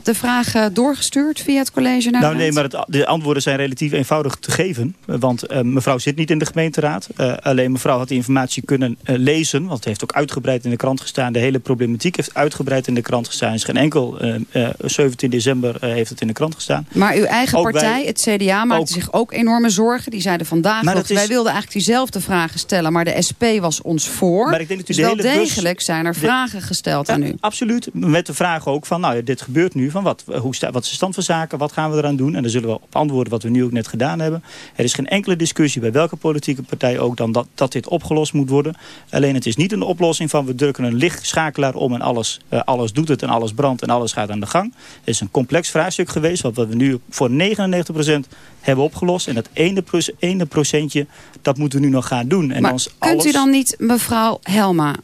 de vragen doorgestuurd via het college? Naar Nou nee, maar het, de antwoorden zijn relatief eenvoudig te geven. Want eh, mevrouw zit niet in de gemeenteraad. Eh, alleen mevrouw had die informatie kunnen eh, lezen. Want het heeft ook uitgebreid in de krant gestaan. De hele problematiek heeft uitgebreid in de krant gestaan. Is geen enkel, eh, eh, 17 december eh, heeft het in de krant gestaan. Maar uw eigen Ook partij, wij- het CDA, maakte ook- zich ook enorme zorgen. Die zeiden vandaag Maar dat is- wij wilden eigenlijk diezelfde vragen stellen... maar de SP was ons voor. Maar ik denk dat u dus de wel hele bus- degelijk zijn er de- vragen gesteld aan u. Absoluut. Met de vraag ook van, nou ja, dit gebeurt nu. Van wat, hoe sta, wat is de stand van zaken? Wat gaan we eraan doen? En daar zullen we op antwoorden wat we nu ook net gedaan hebben. Er is geen enkele discussie bij welke politieke partij ook... dan dat, dat dit opgelost moet worden. Alleen het is niet een oplossing van... we drukken een lichtschakelaar om en alles, eh, alles doet het en alles brandt en alles gaat aan de gang. Het is een complex vraagstuk geweest... wat we nu voor 99% hebben opgelost. En dat ene, ene procentje, dat moeten we nu nog gaan doen. En maar ons kunt u dan niet mevrouw Helma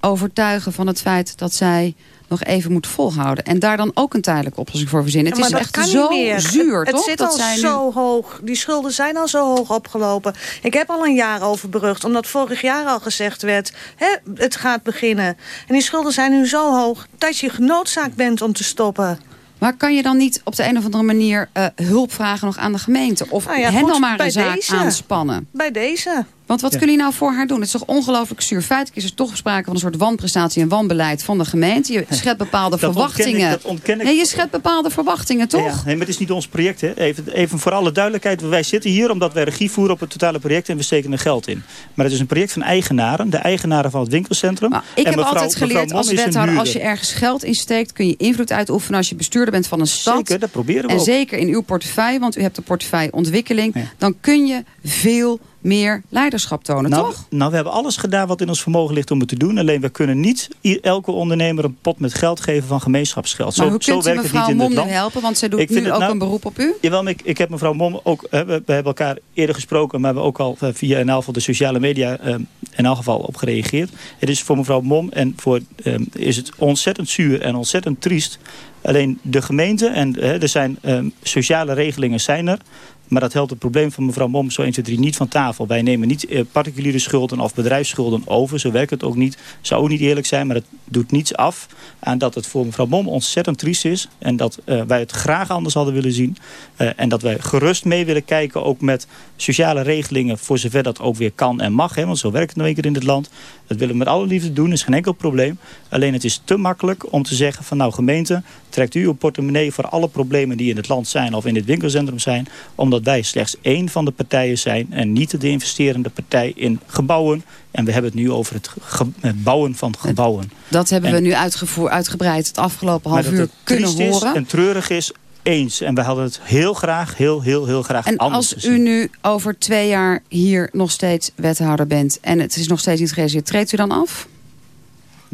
overtuigen van het feit dat zij nog even moet volhouden. En daar dan ook een tijdelijke oplossing voor verzinnen. Ja, het is echt zo zuur, het, toch? Het zit dat al zij nu- zo hoog. Die schulden zijn al zo hoog opgelopen. Ik heb al een jaar over berucht. Omdat vorig jaar al gezegd werd... Hè, het gaat beginnen. En die schulden zijn nu zo hoog... dat je genoodzaakt bent om te stoppen. Maar kan je dan niet op de een of andere manier eh, hulp vragen nog aan de gemeente? Of Nou ja, hen goed, dan maar een zaak deze. aanspannen? Bij deze. Want wat Ja. kunnen jullie nou voor haar doen? Het is toch ongelooflijk zuur. Feitelijk is er toch sprake van een soort wanprestatie en wanbeleid van de gemeente. Je schept bepaalde Dat ontken ik, verwachtingen. dat ontken ik. Nee, je schept bepaalde verwachtingen, toch? Ja, nee, maar het is niet ons project. Hè. Even, even voor alle duidelijkheid. Wij zitten hier omdat wij regie voeren op het totale project en we steken er geld in. Maar het is een project van eigenaren. De eigenaren van het winkelcentrum. Ik En heb mevrouw- altijd geleerd als wethouder, als je ergens geld insteekt, kun je invloed uitoefenen als je bestuurder bent van een stad. Zeker, dat proberen we En ook. zeker in uw portefeuille, want u hebt de portefeuille ontwikkeling. Dan kun je veel meer leiderschap tonen, Nou, toch? nou, we hebben alles gedaan wat in ons vermogen ligt om het te doen. Alleen we kunnen niet elke ondernemer een pot met geld geven van gemeenschapsgeld. Maar zo, hoe zo kunt u werkt het mevrouw niet in Mom nu helpen? Want zij doet Ik nu ook nou- een beroep op u. Jawel, ik, ik heb mevrouw Mom ook... Hè, we, we hebben elkaar eerder gesproken... maar we hebben ook al eh, via in elk geval de sociale media... eh, in elk geval op gereageerd. Het is voor mevrouw Mom en voor eh, is het ontzettend zuur en ontzettend triest. Alleen de gemeente en eh, er zijn eh, sociale regelingen zijn er... Maar dat helpt het probleem van mevrouw Mom zo 1, 2, 3 niet van tafel. Wij nemen niet eh, particuliere schulden of bedrijfsschulden over. Zo werkt het ook niet. Zou ook niet eerlijk zijn, maar het doet niets af aan dat het voor mevrouw Mom ontzettend triest is. En dat eh, wij het graag anders hadden willen zien. Eh, en dat wij gerust mee willen kijken ook met sociale regelingen voor zover dat ook weer kan en mag. Hè, want zo werkt het nou een keer in dit land. Dat willen we met alle liefde doen, is geen enkel probleem. Alleen het is te makkelijk om te zeggen van nou gemeente, trekt u uw portemonnee voor alle problemen die in het land zijn of in dit winkelcentrum zijn. Omdat wij slechts één van de partijen zijn en niet de investerende partij in gebouwen. En we hebben het nu over het het bouwen van gebouwen. Dat hebben En- we nu uitgevoer, uitgebreid het afgelopen half dat uur kunnen horen. is en treurig is, eens. En we hadden het heel graag, heel, heel, heel graag En anders als u nu over twee jaar hier nog steeds wethouder bent... en het is nog steeds niet gerealiseerd, treedt u dan af?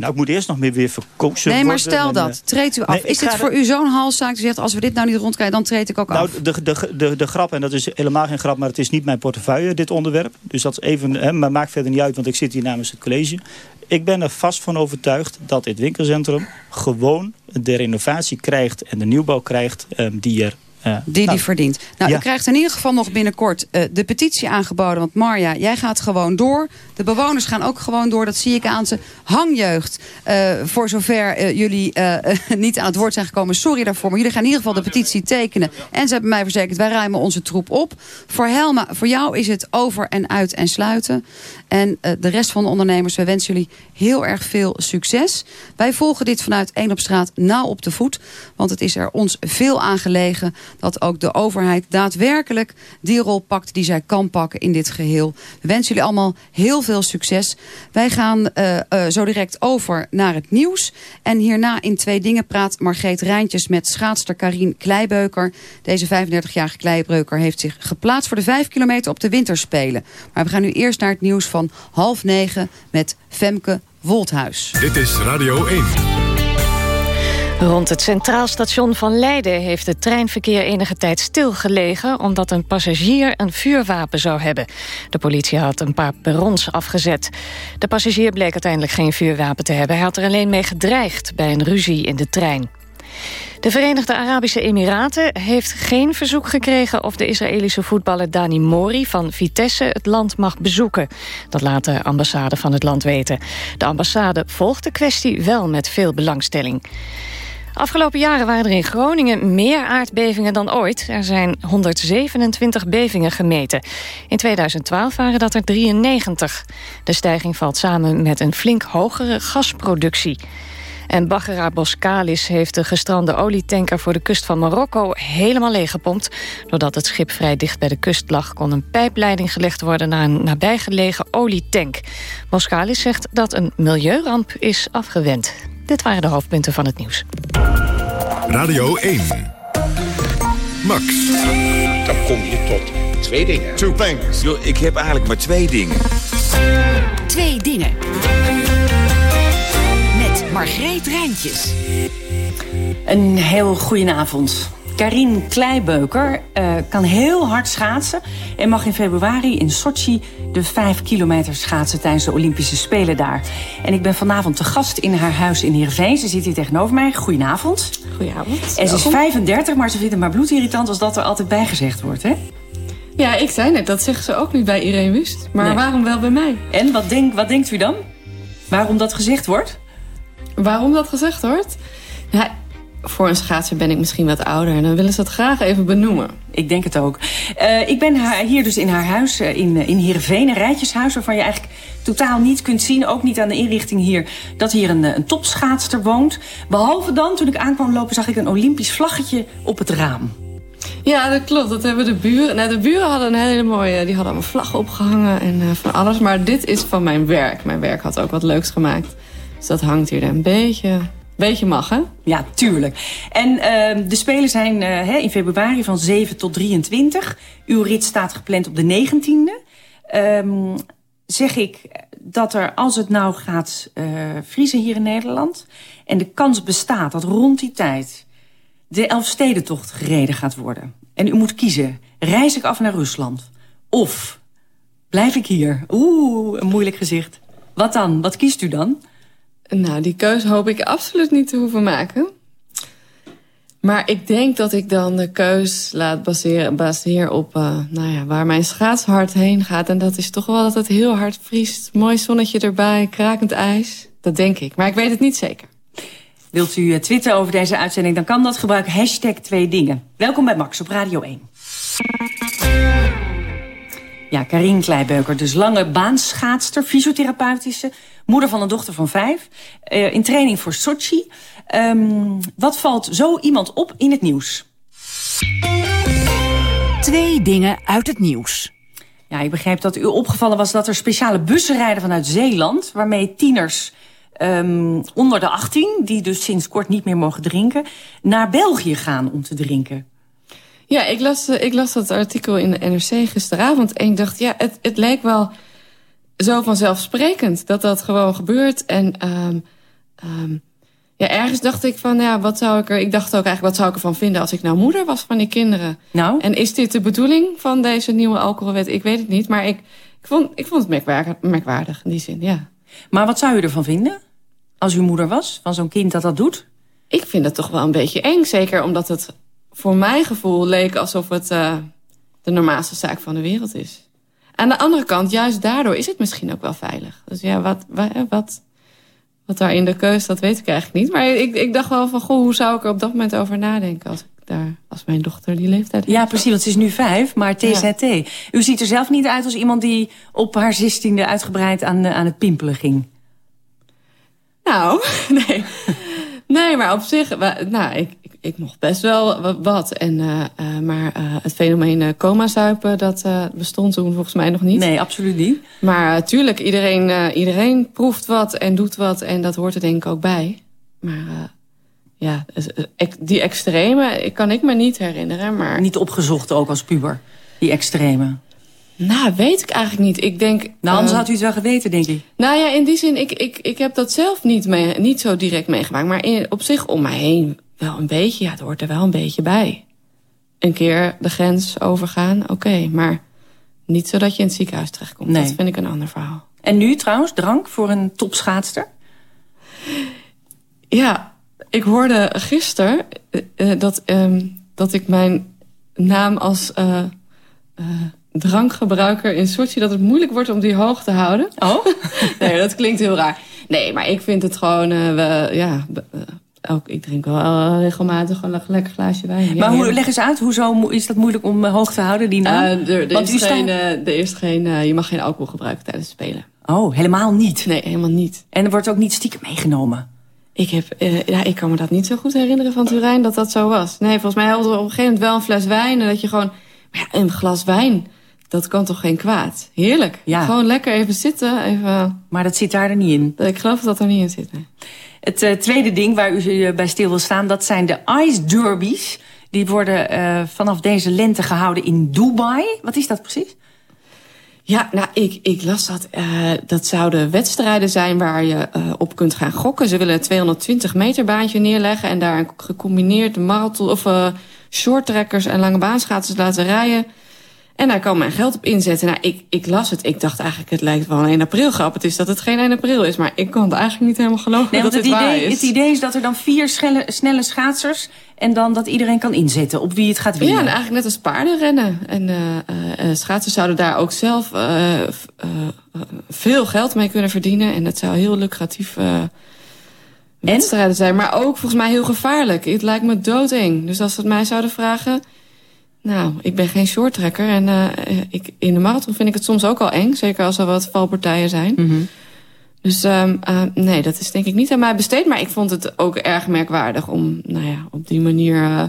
Nou, ik moet eerst nog meer weer verkozen nee, maar stel en, dat. eh, Treedt u af. nee, is dit voor u zo'n halszaak? U zegt, als we dit nou niet rondkrijgen, dan treed ik ook af. Nou, de, de, de, de grap, en dat is helemaal geen grap, maar het is niet mijn portefeuille, dit onderwerp. Dus dat is even, hè, maar maakt verder niet uit, want ik zit hier namens het college. Ik ben er vast van overtuigd dat dit winkelcentrum gewoon de renovatie krijgt en de nieuwbouw krijgt ehm, die er... eh, Die nou, die verdient. Nou, ja. u krijgt in ieder geval nog binnenkort eh, de petitie aangeboden. Want Marja, jij gaat gewoon door. De bewoners gaan ook gewoon door. Dat zie ik aan ze. Hangjeugd. Uh, voor zover uh, jullie uh, niet aan het woord zijn gekomen. Sorry daarvoor. Maar jullie gaan in ieder geval de petitie tekenen. En ze hebben mij verzekerd. Wij ruimen onze troep op. Voor Helma, voor jou is het over en uit en sluiten. En de rest van de ondernemers. We wensen jullie heel erg veel succes. Wij volgen dit vanuit één op straat nauw op de voet. Want het is er ons veel aangelegen. Dat ook de overheid daadwerkelijk die rol pakt die zij kan pakken in dit geheel. We wensen jullie allemaal heel veel succes. Wij gaan uh, uh, zo direct over naar het nieuws. En hierna in twee dingen praat Margreet Rijntjes met schaatster Karien Kleibeuker. Deze 35-jarige Kleibeuker heeft zich geplaatst voor de 5 kilometer op de winterspelen. Maar we gaan nu eerst naar het nieuws van half negen met Femke Wolthuis. Dit is Radio 1. Rond het Centraal Station van Leiden heeft het treinverkeer enige tijd stilgelegen... omdat een passagier een vuurwapen zou hebben. De politie had een paar perrons afgezet. De passagier bleek uiteindelijk geen vuurwapen te hebben. Hij had er alleen mee gedreigd bij een ruzie in de trein. De Verenigde Arabische Emiraten heeft geen verzoek gekregen... of de Israëlische voetballer Dani Mori van Vitesse het land mag bezoeken. Dat laat de ambassade van het land weten. De ambassade volgt de kwestie wel met veel belangstelling. Afgelopen jaren waren er in Groningen meer aardbevingen dan ooit. Er zijn 127 bevingen gemeten. In 2012 waren dat er 93. De stijging valt samen met een flink hogere gasproductie. En Baggera Boskalis heeft de gestrande olietanker voor de kust van Marokko helemaal leeggepompt. Doordat het schip vrij dicht bij de kust lag, kon een pijpleiding gelegd worden naar een nabijgelegen olietank. Boskalis zegt dat een milieuramp is afgewend. Dit waren de hoofdpunten van het nieuws. Radio 1. Max. Dan kom je tot twee dingen. Two things. Yo, ik heb eigenlijk maar twee dingen. Twee dingen. Met Margreet Rijntjes. Een heel goedenavond. Karin Kleibeuker uh, kan heel hard schaatsen... en mag in februari in Sochi de 5 kilometer schaatsen... tijdens de Olympische Spelen daar. En ik ben vanavond te gast in haar huis in Heerenveen. Ze zit hier tegenover mij. Goedenavond. Goedenavond. En ze is 35, maar ze vindt het maar bloedirritant... als dat er altijd bij gezegd wordt, hè? Ja, ik zei net, dat zeggen ze ook niet bij iedereen Wust. Maar nee. waarom wel bij mij? En wat, denk, wat denkt u dan? Waarom dat gezegd wordt? Waarom dat gezegd wordt? Ja, voor een schaatser ben ik misschien wat ouder. En dan willen ze dat graag even benoemen. Ik denk het ook. Uh, ik ben haar, hier dus in haar huis uh, in, in Heerenveen. Een rijtjeshuis waarvan je eigenlijk totaal niet kunt zien. Ook niet aan de inrichting hier. Dat hier een, een topschaatster woont. Behalve dan, toen ik aankwam lopen, zag ik een Olympisch vlaggetje op het raam. Ja, dat klopt. Dat hebben de buren. Nou, de buren hadden een hele mooie... Die hadden allemaal vlaggen opgehangen en uh, van alles. Maar dit is van mijn werk. Mijn werk had ook wat leuks gemaakt. Dus dat hangt hier een beetje... Beetje mag, hè? Ja, tuurlijk. En uh, de Spelen zijn uh, in februari van 7 tot 23. Uw rit staat gepland op de 19e. Um, zeg ik dat er, als het nou gaat uh, vriezen hier in Nederland... en de kans bestaat dat rond die tijd de Elfstedentocht gereden gaat worden... en u moet kiezen, reis ik af naar Rusland of blijf ik hier? Oeh, een moeilijk gezicht. Wat dan? Wat kiest u dan? Nou, die keuze hoop ik absoluut niet te hoeven maken. Maar ik denk dat ik dan de keus laat baseren, baseren op uh, nou ja, waar mijn schaatshart heen gaat. En dat is toch wel dat het heel hard vriest. Mooi zonnetje erbij, krakend ijs. Dat denk ik, maar ik weet het niet zeker. Wilt u twitteren over deze uitzending, dan kan dat. Gebruik hashtag twee dingen. Welkom bij Max op Radio 1. Ja, Karin Kleibeuker, dus lange baanschaatster, fysiotherapeutische... moeder van een dochter van vijf, uh, in training voor Sochi. Um, wat valt zo iemand op in het nieuws? Twee dingen uit het nieuws. Ja, ik begrijp dat u opgevallen was dat er speciale bussen rijden vanuit Zeeland... waarmee tieners um, onder de 18, die dus sinds kort niet meer mogen drinken... naar België gaan om te drinken. Ja, ik las, ik las dat artikel in de NRC gisteravond en ik dacht, ja, het, het leek wel zo vanzelfsprekend dat dat gewoon gebeurt. En um, um, ja, ergens dacht ik van, ja, wat zou ik er... Ik dacht ook eigenlijk, wat zou ik ervan vinden als ik nou moeder was van die kinderen? Nou? En is dit de bedoeling van deze nieuwe alcoholwet? Ik weet het niet, maar ik, ik, vond, ik vond het merkwaardig, merkwaardig in die zin, ja. Maar wat zou u ervan vinden als uw moeder was, van zo'n kind dat dat doet? Ik vind het toch wel een beetje eng, zeker omdat het voor mijn gevoel leek alsof het uh, de normaalste zaak van de wereld is. Aan de andere kant, juist daardoor is het misschien ook wel veilig. Dus ja, wat, wat, wat, wat daar in de keus, dat weet ik eigenlijk niet. Maar ik, ik dacht wel van, goh, hoe zou ik er op dat moment over nadenken... als, ik daar, als mijn dochter die leeftijd heeft. Ja, precies, want ze is nu vijf, maar TZT. U ziet er zelf niet uit als iemand die op haar zestiende uitgebreid aan, eh, aan het pimpelen ging. Nou, nee. Nee, maar op zich, nou, ik, ik, mocht best wel wa- wat. En, eh, eh, maar eh, het fenomeen eh, coma-zuipen, dat bestond toen volgens mij nog niet. Nee, absoluut niet. Maar tuurlijk, iedereen, iedereen proeft wat en doet wat. En dat hoort er denk ik ook bij. Maar ja, ex- die extreme ik kan ik me niet herinneren. Maar... Niet opgezocht ook als puber, die extreme. Nou, weet ik eigenlijk niet. Ik denk... Nou, anders had u het wel geweten, denk ik. Nou ja, in die zin, ik, ik, ik heb dat zelf niet, mee, niet zo direct meegemaakt. Maar in, op zich om mij heen wel een beetje. Ja, het hoort er wel een beetje bij. Een keer de grens overgaan, oké. maar niet zodat je in het ziekenhuis terechtkomt. Nee. Dat vind ik een ander verhaal. En nu trouwens, drank voor een topschaatster? Ja, ik hoorde gisteren eh, eh, dat, ehm, dat ik mijn naam als eh, drankgebruiker in Sochi... dat het moeilijk wordt om die hoog te houden. Oh? nee, dat klinkt heel raar. Nee, maar ik vind het gewoon... we, ja, ook, ik drink wel eh, regelmatig een lekker glaasje wijn. Ja, maar hoe, leg eens uit, hoezo is dat moeilijk om eh, hoog te houden, die naam? Eh, er, er Want is geen, er is geen, je mag geen alcohol gebruiken tijdens het spelen. Oh, helemaal niet? Nee, helemaal niet. En er wordt ook niet stiekem meegenomen? Ik, heb, ja, ik kan me dat niet zo goed herinneren van Turijn dat dat zo was. Nee, volgens mij hadden we op een gegeven moment wel een fles wijn. En dat je gewoon... Maar ja, een glas wijn, dat kan toch geen kwaad? Heerlijk. Ja. Gewoon lekker even zitten. Even... Maar dat zit daar er niet in? Ik geloof dat dat er niet in zit, nee. Het eh, tweede ding waar u eh, bij stil wil staan, dat zijn de ice derbies. Die worden eh, vanaf deze lente gehouden in Dubai. Wat is dat precies? Ja, nou, ik, ik las dat. eh, dat zouden wedstrijden zijn waar je op kunt gaan gokken. Ze willen een 220 meter baantje neerleggen... en daar een gecombineerd marathon of shorttrekkers en lange baanschaatsers laten rijden. En daar kan men geld op inzetten. Nou, ik, ik las het. Ik dacht eigenlijk, het lijkt wel een 1 april grap. Het is dat het geen 1 april is. Maar ik kon het eigenlijk niet helemaal geloven Nee, dat het waar idee, is. het idee is dat er dan vier schelle, snelle schaatsers... en dan dat iedereen kan inzetten op wie het gaat winnen. Ja, en eigenlijk net als paardenrennen. En eh, schaatsers zouden daar ook zelf eh, veel geld mee kunnen verdienen. En dat zou heel lucratief wedstrijden zijn. Maar ook volgens mij heel gevaarlijk. Het lijkt me doodeng. Dus als ze het mij zouden vragen... Nou, ik ben geen shorttrekker. En eh, ik, in de marathon vind ik het soms ook al eng. Zeker als er wat valpartijen zijn. Mhm. Dus ehm, eh, nee, dat is denk ik niet aan mij besteed. Maar ik vond het ook erg merkwaardig om nou ja, op die manier... eh,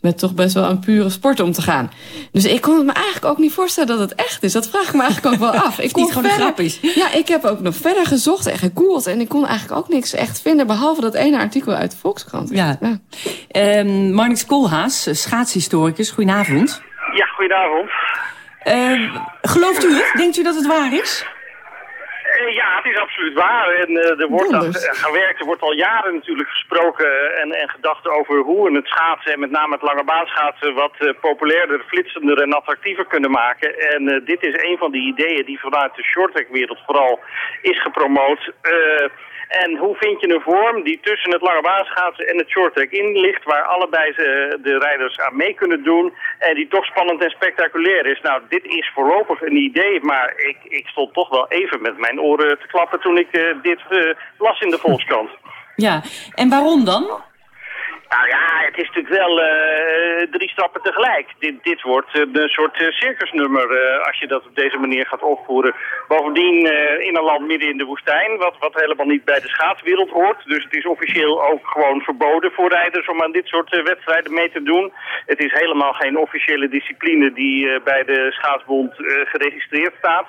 met toch best wel een pure sport om te gaan. Dus ik kon het me eigenlijk ook niet voorstellen dat het echt is. Dat vraag ik me eigenlijk ook wel af. Ik het kon niet gewoon een verder- grap is. Ja, ik heb ook nog verder gezocht en gegoogeld. En ik kon eigenlijk ook niks echt vinden... behalve dat ene artikel uit de Volkskrant. Ja. Ehm Marnix Koolhaas, eh, schaatshistoricus, goedenavond. Ja, goedenavond. Ehm, gelooft u het? Denkt u dat het waar is? Ja, het is absoluut waar. En eh, er wordt aan, gewerkt, er wordt al jaren natuurlijk gesproken en, en gedacht over hoe we het schaatsen en met name het lange baanschaatsen wat eh, populairder, flitsender en attractiever kunnen maken. En eh, dit is een van die ideeën die vanuit de shorttrackwereld vooral is gepromoot. Eh, en hoe vind je een vorm die tussen het lange baanschaatsen en het shorttrack in ligt, waar allebei ze, de rijders aan mee kunnen doen en die toch spannend en spectaculair is? Nou, dit is voorlopig een idee, maar ik, ik stond toch wel even met mijn oren te klappen toen ik eh, dit eh, las in de Volkskrant. Ja. En waarom dan? Nou ja, het is natuurlijk wel eh, drie stappen tegelijk. Dit, dit wordt eh, een soort eh, circusnummer eh, als je dat op deze manier gaat opvoeren. Bovendien eh, in een land midden in de woestijn, wat, wat helemaal niet bij de schaatswereld hoort. Dus het is officieel ook gewoon verboden voor rijders om aan dit soort eh, wedstrijden mee te doen. Het is helemaal geen officiële discipline die eh, bij de schaatsbond eh, geregistreerd staat.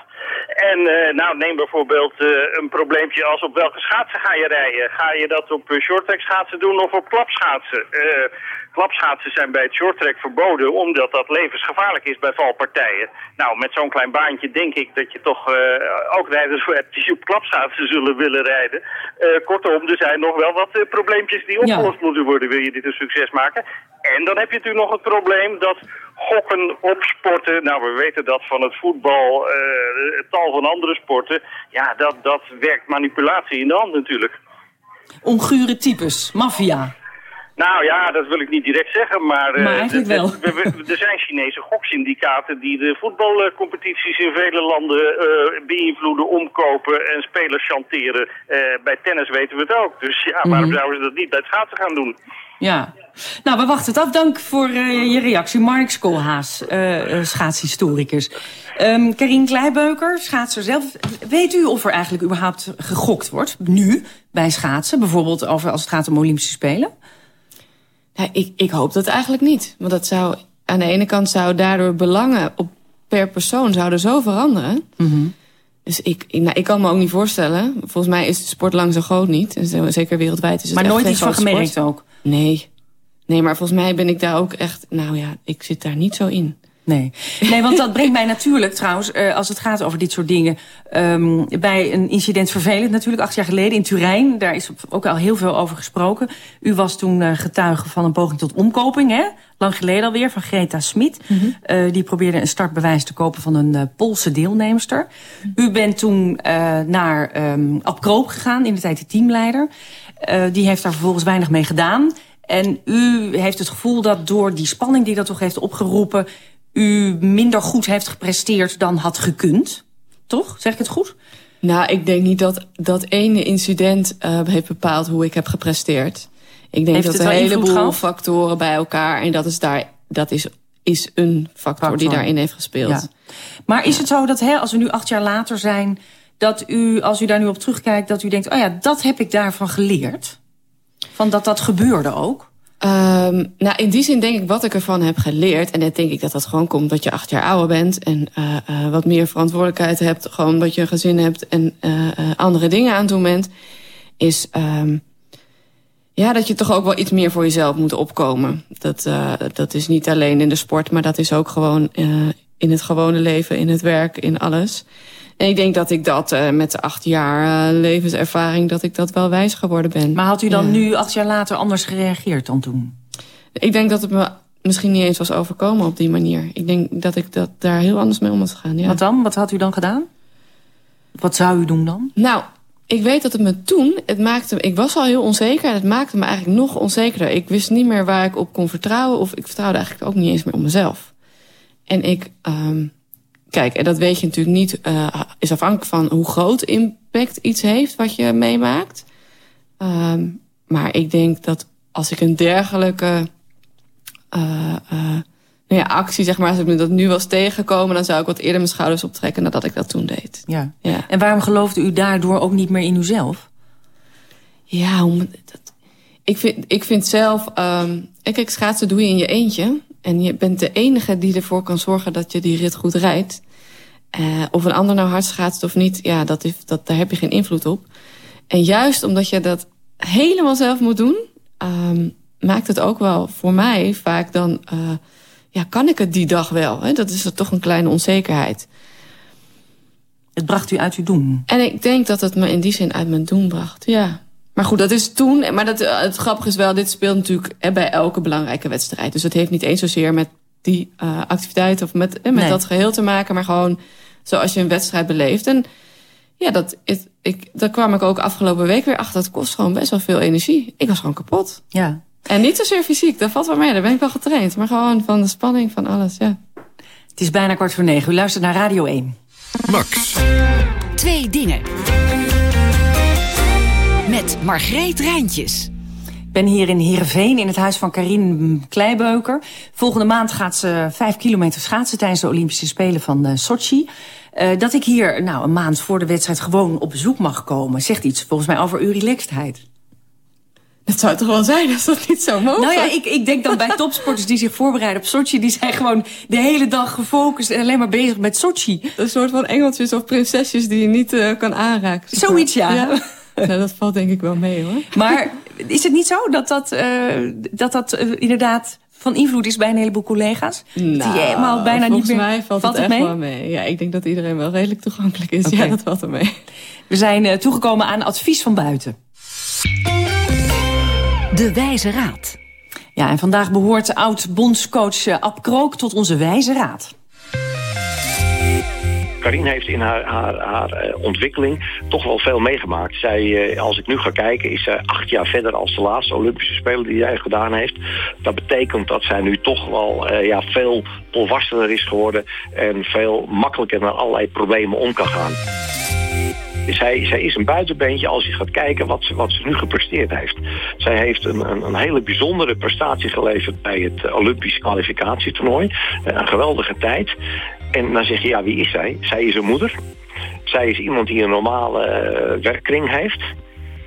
En eh, nou, neem bijvoorbeeld eh, een probleempje als op welke schaatsen ga je rijden. Ga je dat op eh, shorttrack schaatsen doen of op klapschaatsen? Eh, klapschaatsen zijn bij het shorttrack verboden omdat dat levensgevaarlijk is bij valpartijen. Nou, met zo'n klein baantje denk ik dat je toch eh, ook rijders hebt die op klapschaatsen zullen willen rijden. Eh, kortom, er zijn nog wel wat probleempjes die Ja. opgelost moeten worden, wil je dit een succes maken. En dan heb je natuurlijk nog het probleem dat gokken op sporten, nou we weten dat van het voetbal, het tal van andere sporten, ja dat, dat werkt manipulatie in de hand natuurlijk. Ongure types, maffia. Nou ja, dat wil ik niet direct zeggen, maar... eh, Maar eigenlijk wel. we- Er zijn Chinese goksyndicaten die de voetbalcompetities in vele landen eh, beïnvloeden, omkopen en spelers chanteren. Eh, bij tennis weten we het ook. Dus ja, waarom Mhm. zouden ze dat niet bij het schaatsen gaan doen? Ja. Nou, we wachten het af. Dank voor eh, je reactie. Mark Skoolhaas, eh, eh, schaatshistoricus. Ehm Karin Kleibeuker, schaatser zelf. Weet u of er eigenlijk überhaupt gegokt wordt, nu, bij schaatsen? Bijvoorbeeld over, als het gaat om Olympische Spelen? Ja, ik, ik hoop dat eigenlijk niet. Want dat zou, aan de ene kant zou daardoor belangen op, per persoon zouden zo veranderen. Dus ik, ik- nou, ik kan me ook niet voorstellen. Volgens mij is de sport lang zo groot niet. En zeker wereldwijd is het Maar echt nooit iets van gemerkt sport. ook? Nee. Nee, maar volgens mij ben ik daar ook echt... Nou ja, ik zit daar niet zo in. Nee. Nee, want dat brengt mij natuurlijk trouwens, eh, als het gaat over dit soort dingen... ehm, bij een incident vervelend natuurlijk, acht jaar geleden in Turijn. Daar is ook al heel veel over gesproken. U was toen eh, getuige van een poging tot omkoping, hè? Lang geleden alweer, van Greta Smit. Eh, die probeerde een startbewijs te kopen van een Poolse deelnemster. U bent toen naar Abkroop gegaan, in de tijd de teamleider. Die heeft daar vervolgens weinig mee gedaan. En u heeft het gevoel dat door die spanning die dat toch heeft opgeroepen... u minder goed heeft gepresteerd dan had gekund. Toch? Zeg ik het goed? Nou, ik denk niet dat dat ene incident eh, heeft bepaald hoe ik heb gepresteerd. Ik denk Heeft dat een heleboel gehad? factoren bij elkaar... en dat is, daar, dat is, is een factor, die daarin heeft gespeeld. Ja. Maar is het zo dat hè, als we nu acht jaar later zijn... dat u, als u daar nu op terugkijkt, dat u denkt... oh ja, dat heb ik daarvan geleerd? Van dat dat gebeurde ook? Ehm, nou, in die zin denk ik wat ik ervan heb geleerd. En dan denk ik dat dat gewoon komt dat je acht jaar ouder bent. En eh, eh, wat meer verantwoordelijkheid hebt. Gewoon dat je een gezin hebt en eh, andere dingen aan het doen bent. Is ehm, ja, dat je toch ook wel iets meer voor jezelf moet opkomen. Dat, dat is niet alleen in de sport, maar dat is ook gewoon in het gewone leven, in het werk, in alles. En ik denk dat ik dat eh, met de acht jaar eh, levenservaring, dat ik dat wel wijs geworden ben. Maar had u dan Ja. nu acht jaar later anders gereageerd dan toen? Ik denk dat het me misschien niet eens was overkomen op die manier. Ik denk dat ik dat daar heel anders mee om was gegaan. Ja. Wat dan? Wat had u dan gedaan? Wat zou u doen dan? Nou, ik weet dat het me toen, het maakte, ik was al heel onzeker en het maakte me eigenlijk nog onzekerder. Ik wist niet meer waar ik op kon vertrouwen of ik vertrouwde eigenlijk ook niet eens meer op mezelf. En ik, ehm, kijk, en dat weet je natuurlijk niet, eh, is afhankelijk van hoe groot impact iets heeft wat je meemaakt. Ehm, maar ik denk dat als ik een dergelijke eh, eh, nou ja, actie, zeg maar, als ik me dat nu was tegengekomen, dan zou ik wat eerder mijn schouders optrekken nadat ik dat toen deed. Ja. Ja. En waarom geloofde u daardoor ook niet meer in uzelf? Ja, moet- dat, ik, vind, ik vind zelf... ehm, kijk, schaatsen doe je in je eentje. En je bent de enige die ervoor kan zorgen dat je die rit goed rijdt. Eh, of een ander nou hard schaatst of niet, ja, dat is, dat, daar heb je geen invloed op. En juist omdat je dat helemaal zelf moet doen... ehm, maakt het ook wel voor mij vaak dan... eh, ja, kan ik het die dag wel? Hè? Dat is er toch een kleine onzekerheid. Het bracht u uit uw doen? En ik denk dat het me in die zin uit mijn doen bracht, ja. Maar goed, dat is toen. Maar dat, eh, het grappige is wel, dit speelt natuurlijk bij elke belangrijke wedstrijd. Dus het heeft niet eens zozeer met die eh, activiteit of met, eh, met Nee. dat geheel te maken. Maar gewoon zoals je een wedstrijd beleeft. En ja, dat, het, ik, daar kwam ik ook afgelopen week weer achter. Het kost gewoon best wel veel energie. Ik was gewoon kapot. Ja. En niet zozeer fysiek, dat valt wel mee. Daar ben ik wel getraind. Maar gewoon van de spanning van alles, ja. Het is bijna kwart voor negen. U luistert naar Radio 1. Max. Twee dingen. Met Margreet Rijntjes. Ik ben hier in Heerenveen in het huis van Karin Kleibeuker. Volgende maand gaat ze vijf kilometer schaatsen tijdens de Olympische Spelen van eh, Sochi. Eh, dat ik hier nou, een maand voor de wedstrijd gewoon op bezoek mag komen... zegt iets volgens mij over uw relaxedheid. Dat zou toch wel zijn als dat niet zo mogen? Nou ja, ik, ik denk dan bij topsporters die zich voorbereiden op Sochi... die zijn gewoon de hele dag gefocust en alleen maar bezig met Sochi. Een soort van engeltjes of prinsesjes die je niet eh, kan aanraken. Zoiets, ja. Nou, dat valt denk ik wel mee, hoor. Maar is het niet zo dat dat, eh, dat, dat eh, inderdaad van invloed is bij een heleboel collega's? dat die helemaal bijna niet Nou, volgens meer... mij valt, het echt mee? wel mee. Ja, ik denk dat iedereen wel redelijk toegankelijk is. Ja, dat valt er mee. We zijn eh, toegekomen aan advies van buiten. De Wijze Raad. Ja, en vandaag behoort oud-bondscoach Ab Krook tot onze wijze raad. Karin heeft in haar, haar, haar eh, ontwikkeling toch wel veel meegemaakt. Zij, eh, als ik nu ga kijken, is zij acht jaar verder als de laatste Olympische Spelen die zij gedaan heeft. Dat betekent dat zij nu toch wel eh, ja, veel volwassener is geworden en veel makkelijker naar allerlei problemen om kan gaan. Zij, zij is een buitenbeentje als je gaat kijken wat ze, wat ze nu gepresteerd heeft. Zij heeft een, een, een hele bijzondere prestatie geleverd bij het Olympisch kwalificatietoernooi. Een geweldige tijd. En dan zeg je, ja, wie is zij? Zij is een moeder. Zij is iemand die een normale eh, werkkring heeft.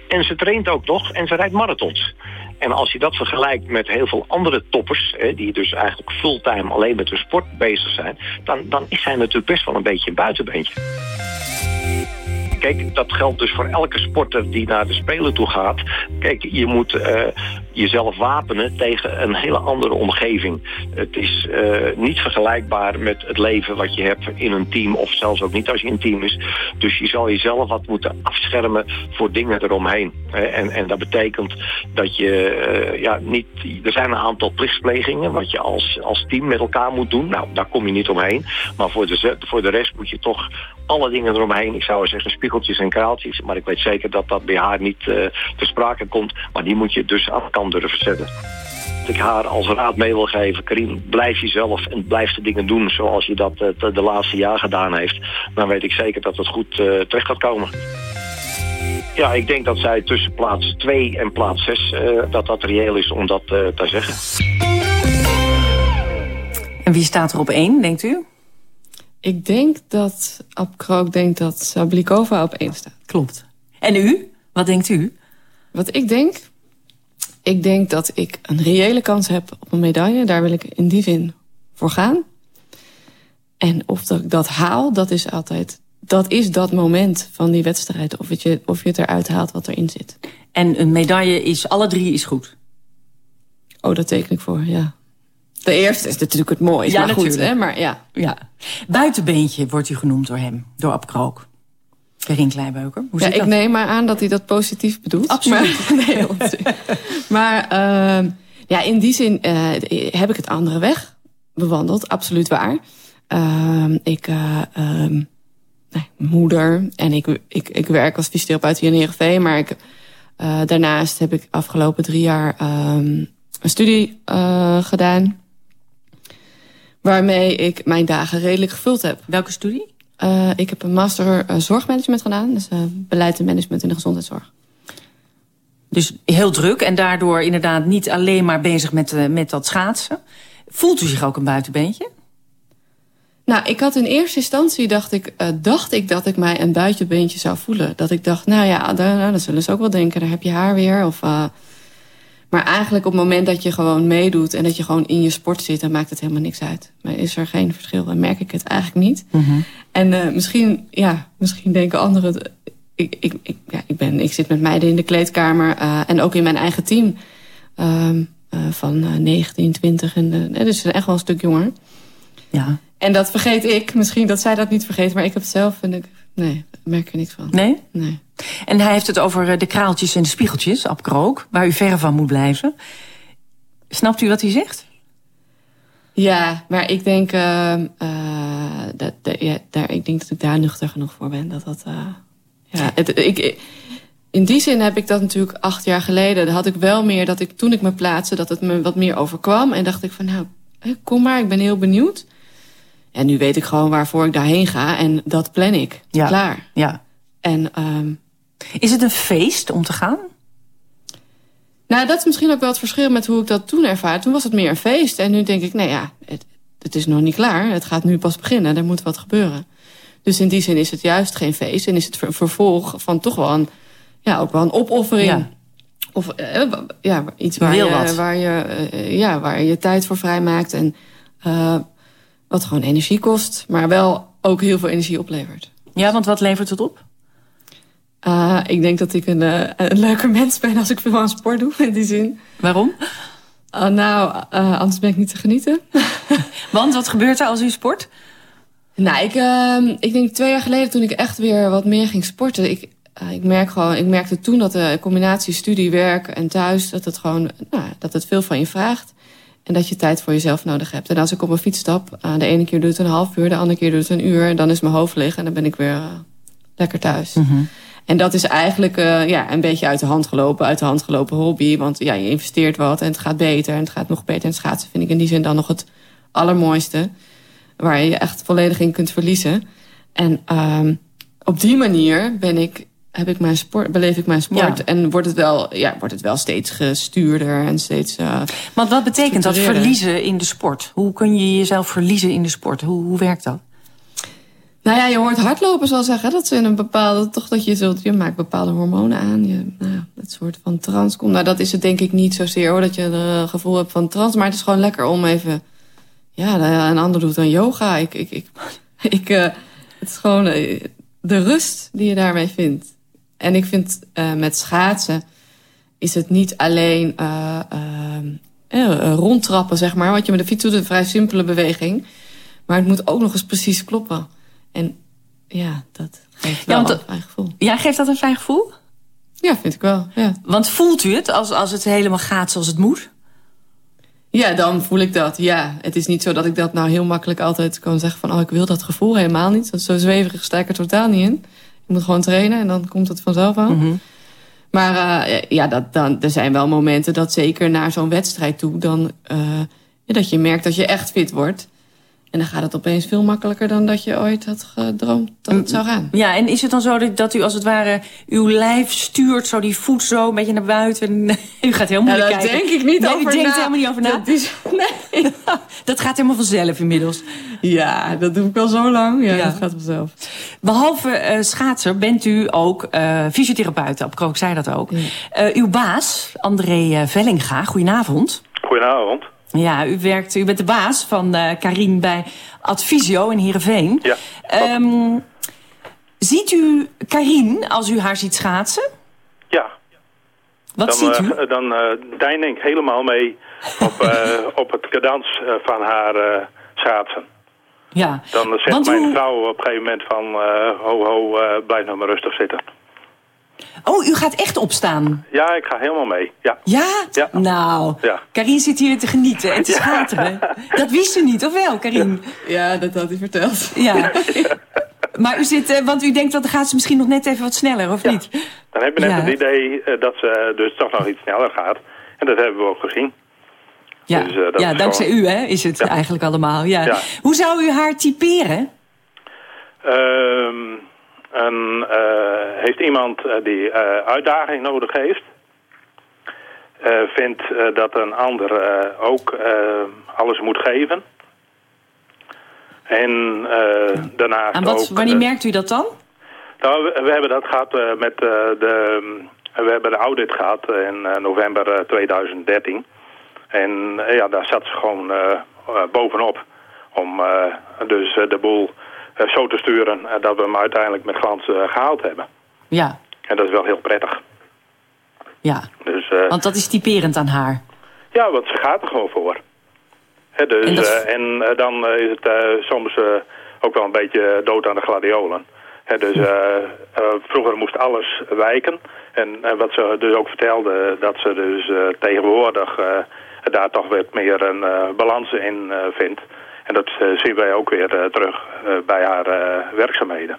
En ze traint ook nog en ze rijdt marathons. En als je dat vergelijkt met heel veel andere toppers... Hè, die dus eigenlijk fulltime alleen met hun sport bezig zijn... Dan, dan is zij natuurlijk best wel een beetje een buitenbeentje. Kijk, dat geldt dus voor elke sporter die naar de Spelen toe gaat. Kijk, je moet eh, jezelf wapenen tegen een hele andere omgeving. Het is eh, niet vergelijkbaar met het leven wat je hebt in een team... of zelfs ook niet als je een team is. Dus je zal jezelf wat moeten afschermen voor dingen eromheen. hè. en, en dat betekent dat je eh, ja, niet... Er zijn een aantal plichtplegingen wat je als, als team met elkaar moet doen. Nou, daar kom je niet omheen. Maar voor de, voor de rest moet je toch alle dingen eromheen. Ik zou zeggen spiegeltjes en kraaltjes. Maar ik weet zeker dat dat bij haar niet eh, te sprake komt. Maar die moet je dus de kant durven zetten. Wat ik haar als raad mee wil geven, Karin, blijf jezelf en blijf de dingen doen zoals je dat eh, de, de laatste jaar gedaan heeft. Dan weet ik zeker dat het goed eh, terecht gaat komen. Ja, ik denk dat zij tussen plaats 2 en plaats 6, dat dat reëel is om dat eh, te zeggen. En wie staat er op één, denkt u? Ik denk dat Ab Krook denkt dat Sablikova op één staat. Klopt. En u? Wat denkt u? Wat ik denk? Ik denk dat ik een reële kans heb op een medaille. Daar wil ik in die zin voor gaan. En of dat ik dat haal, dat is altijd... Dat is dat moment van die wedstrijd. Of, het je, of je het eruit haalt wat erin zit. En een medaille is, alle drie is goed? Oh, dat teken ik voor, ja. De eerste is natuurlijk het mooiste, Ja, maar goed, natuurlijk. hè? Maar ja. ja. Buitenbeentje wordt u genoemd door hem, door Ab Krook. Karin Kleibeuker. Hoe ja, ik dat? neem maar aan dat hij dat positief bedoelt. Absoluut. Maar, nee, maar ehm, ja, in die zin eh, heb ik het andere weg bewandeld. Absoluut waar. Ehm, ik, eh, ehm, nee, moeder en ik, ik, ik werk als fysiotherapeut hier in Heerenveen. Maar ik, eh, daarnaast heb ik afgelopen drie jaar een studie gedaan. Waarmee ik mijn dagen redelijk gevuld heb. Welke studie? Eh, ik heb een master eh, zorgmanagement gedaan. Dus eh, beleid en management in de gezondheidszorg. Dus heel druk en daardoor inderdaad niet alleen maar bezig met, met dat schaatsen. Voelt u zich ook een buitenbeentje? Nou, ik had in eerste instantie dacht ik, dacht ik dat ik mij een buitenbeentje zou voelen. Dat ik dacht, nou ja, daar, nou, dat zullen ze ook wel denken. Daar heb je haar weer. Of, maar eigenlijk op het moment dat je gewoon meedoet... en dat je gewoon in je sport zit, dan maakt het helemaal niks uit. Maar is er geen verschil, dan merk ik het eigenlijk niet. En eh, misschien, ja, misschien denken anderen... eh, Ik, ik, ik, ja, ik, ben, ik zit met meiden in de kleedkamer eh, en ook in mijn eigen team... ehm, eh, van eh, 19, 20 en dus ze zijn echt wel een stuk jonger. Ja. En dat vergeet ik. Misschien dat zij dat niet vergeet, maar ik heb het zelf en ik... Nee, merk er niks van. Nee? Nee. En hij heeft het over eh, de kraaltjes en de spiegeltjes, Ab Krook... waar u ver van moet blijven. Snapt u wat hij zegt? Ja, maar ik denk, ehm, eh, dat, dat- ja, daar, ik denk dat ik daar nuchter genoeg voor ben. Dat dat, eh, ja, het, ik, in die zin heb ik dat natuurlijk acht jaar geleden. Had ik wel meer dat ik toen ik me plaatste, dat het me wat meer overkwam. En dacht ik van, nou, kom maar, ik ben heel benieuwd. En nu weet ik gewoon waarvoor ik daarheen ga. En dat plan ik. Ja. Klaar. Ja. En, ehm, Is het een feest om te gaan? Nou, dat is misschien ook wel het verschil met hoe ik dat toen ervaar. Toen was het meer een feest. En nu denk ik, nou ja, het, het is nog niet klaar. Het gaat nu pas beginnen. Er moet wat gebeuren. Dus in die zin is het juist geen feest. En is het ver- vervolg van toch wel een, ja, ook wel een opoffering. Ja. Of eh, ja, iets waar je, waar, je, eh, ja, waar je tijd voor vrijmaakt. En eh, wat gewoon energie kost. Maar wel ook heel veel energie oplevert. Ja, want wat levert het op? Ah, ik denk dat ik een, eh, een leuker mens ben als ik veel aan sport doe, in die zin. Waarom? Ah, nou, eh, anders ben ik niet te genieten. Want wat gebeurt er als u sport? Nou, ik, ehm, ik denk twee jaar geleden toen ik echt weer wat meer ging sporten. Ik, eh, ik, merk gewoon, ik merkte toen dat de combinatie studie, werk en thuis... dat het gewoon nou, dat het veel van je vraagt. En dat je tijd voor jezelf nodig hebt. En als ik op een fiets stap, uh, de ene keer doet het een half uur... de andere keer doet het een uur. Dan is mijn hoofd leeg en dan ben ik weer uh, lekker thuis. Mhm. En dat is eigenlijk uh, ja, een beetje uit de hand gelopen. Uit de hand gelopen hobby. Want ja, je investeert wat en het gaat beter. En het gaat nog beter. En schaatsen vind ik in die zin dan nog het allermooiste. Waar je echt volledig in kunt verliezen. En um, op die manier ben ik, heb ik mijn sport, beleef ik mijn sport. Ja. En wordt het, wel, ja, wordt het wel steeds gestuurder en steeds... Uh, Want wat betekent dat verliezen in de sport? Hoe kun je jezelf verliezen in de sport? Hoe, hoe werkt dat? Nou ja, je hoort hardlopers wel zeggen dat ze in een bepaalde... toch dat je zult, je maakt bepaalde hormonen aan. Je, nou, soort van trans komt. Nou, dat is het denk ik niet zozeer hoor, dat je het gevoel hebt van trans. Maar het is gewoon lekker om even... Ja, een ander doet dan yoga. Ik, ik, ik, ik, uh, het is gewoon uh, de rust die je daarmee vindt. En ik vind uh, met schaatsen is het niet alleen rondtrappen, zeg maar. Wat je met de fiets doet, een vrij simpele beweging. Maar het moet ook nog eens precies kloppen. En ja, dat geeft wel ja, een fijn gevoel. Ja, geeft dat een fijn gevoel? Ja, vind ik wel, ja. Want voelt u het als, als het helemaal gaat zoals het moet? Ja, dan voel ik dat, ja. Het is niet zo dat ik dat nou heel makkelijk altijd kan zeggen van... oh, ik wil dat gevoel helemaal niet. Dat is zo zweverig sta ik er totaal niet in. Je moet gewoon trainen en dan komt het vanzelf aan. Mhm. Mm -hmm. Maar uh, ja, dat, dan, er zijn wel momenten dat zeker naar zo'n wedstrijd toe... Dan, uh, ja, dat je merkt dat je echt fit wordt... En dan gaat het opeens veel makkelijker dan dat je ooit had gedroomd dat het zou gaan. Ja, en is het dan zo dat, dat u als het ware uw lijf stuurt, zo die voet zo een beetje naar buiten? u gaat heel moeilijk ja, dat kijken. denk ik niet nee, over u denkt na. helemaal niet over na. Dat, is, nee. dat gaat helemaal vanzelf inmiddels. Ja, dat doe ik al zo lang. Ja, ja. dat gaat vanzelf. Behalve uh, schaatser bent u ook uh, fysiotherapeut. Krook zei dat ook. Ja. Uh, uw baas, André Vellinga, goedenavond. Goedenavond. Ja, u, werkt, u bent de baas van uh, Karin bij Advisio in Heerenveen. Ja. Um, ziet u Karin als u haar ziet schaatsen? Ja. Wat dan, ziet u? Uh, dan uh, dein ik helemaal mee op, op het cadans van haar schaatsen. Ja. Dan zegt Want mijn hoe... vrouw op een gegeven moment van... ho, ho, blijf nou maar rustig zitten. Oh, u gaat echt opstaan? Ja, ik ga helemaal mee. Ja? Ja? ja. Nou, ja. Karin zit hier te genieten en te schateren. Ja. Dat wist u niet, of wel, Karin? Ja, dat had hij verteld. Ja. maar u zit, want u denkt dat dan gaat ze misschien nog net even wat sneller, of niet? Dan heb je net het idee dat ze dus toch nog iets sneller gaat. En dat hebben we ook gezien. Ja, dus, uh, ja dankzij gewoon... u hè, is het eigenlijk allemaal. Ja. Hoe zou u haar typeren? Um, uh, heeft iemand uh, die uh, uitdaging nodig heeft. vindt dat een ander ook alles moet geven. En daarnaast en wat, ook... wanneer merkt u dat dan? Nou, we, we hebben dat gehad met de... We hebben de audit gehad in november 2013. En ja, daar zat ze gewoon bovenop. Om dus de boel zo te sturen dat we hem uiteindelijk met glans gehaald hebben. Ja. En dat is wel heel prettig. Ja, dus, want dat is typerend aan haar. Ja, want ze gaat er gewoon voor. He, dus, en, dat... en dan is het soms ook wel een beetje dood aan de gladiolen. He, dus vroeger moest alles wijken. En wat ze dus ook vertelde, dat ze dus tegenwoordig daar toch weer meer een balans in vindt. En dat uh, zien wij ook weer uh, terug uh, bij haar werkzaamheden.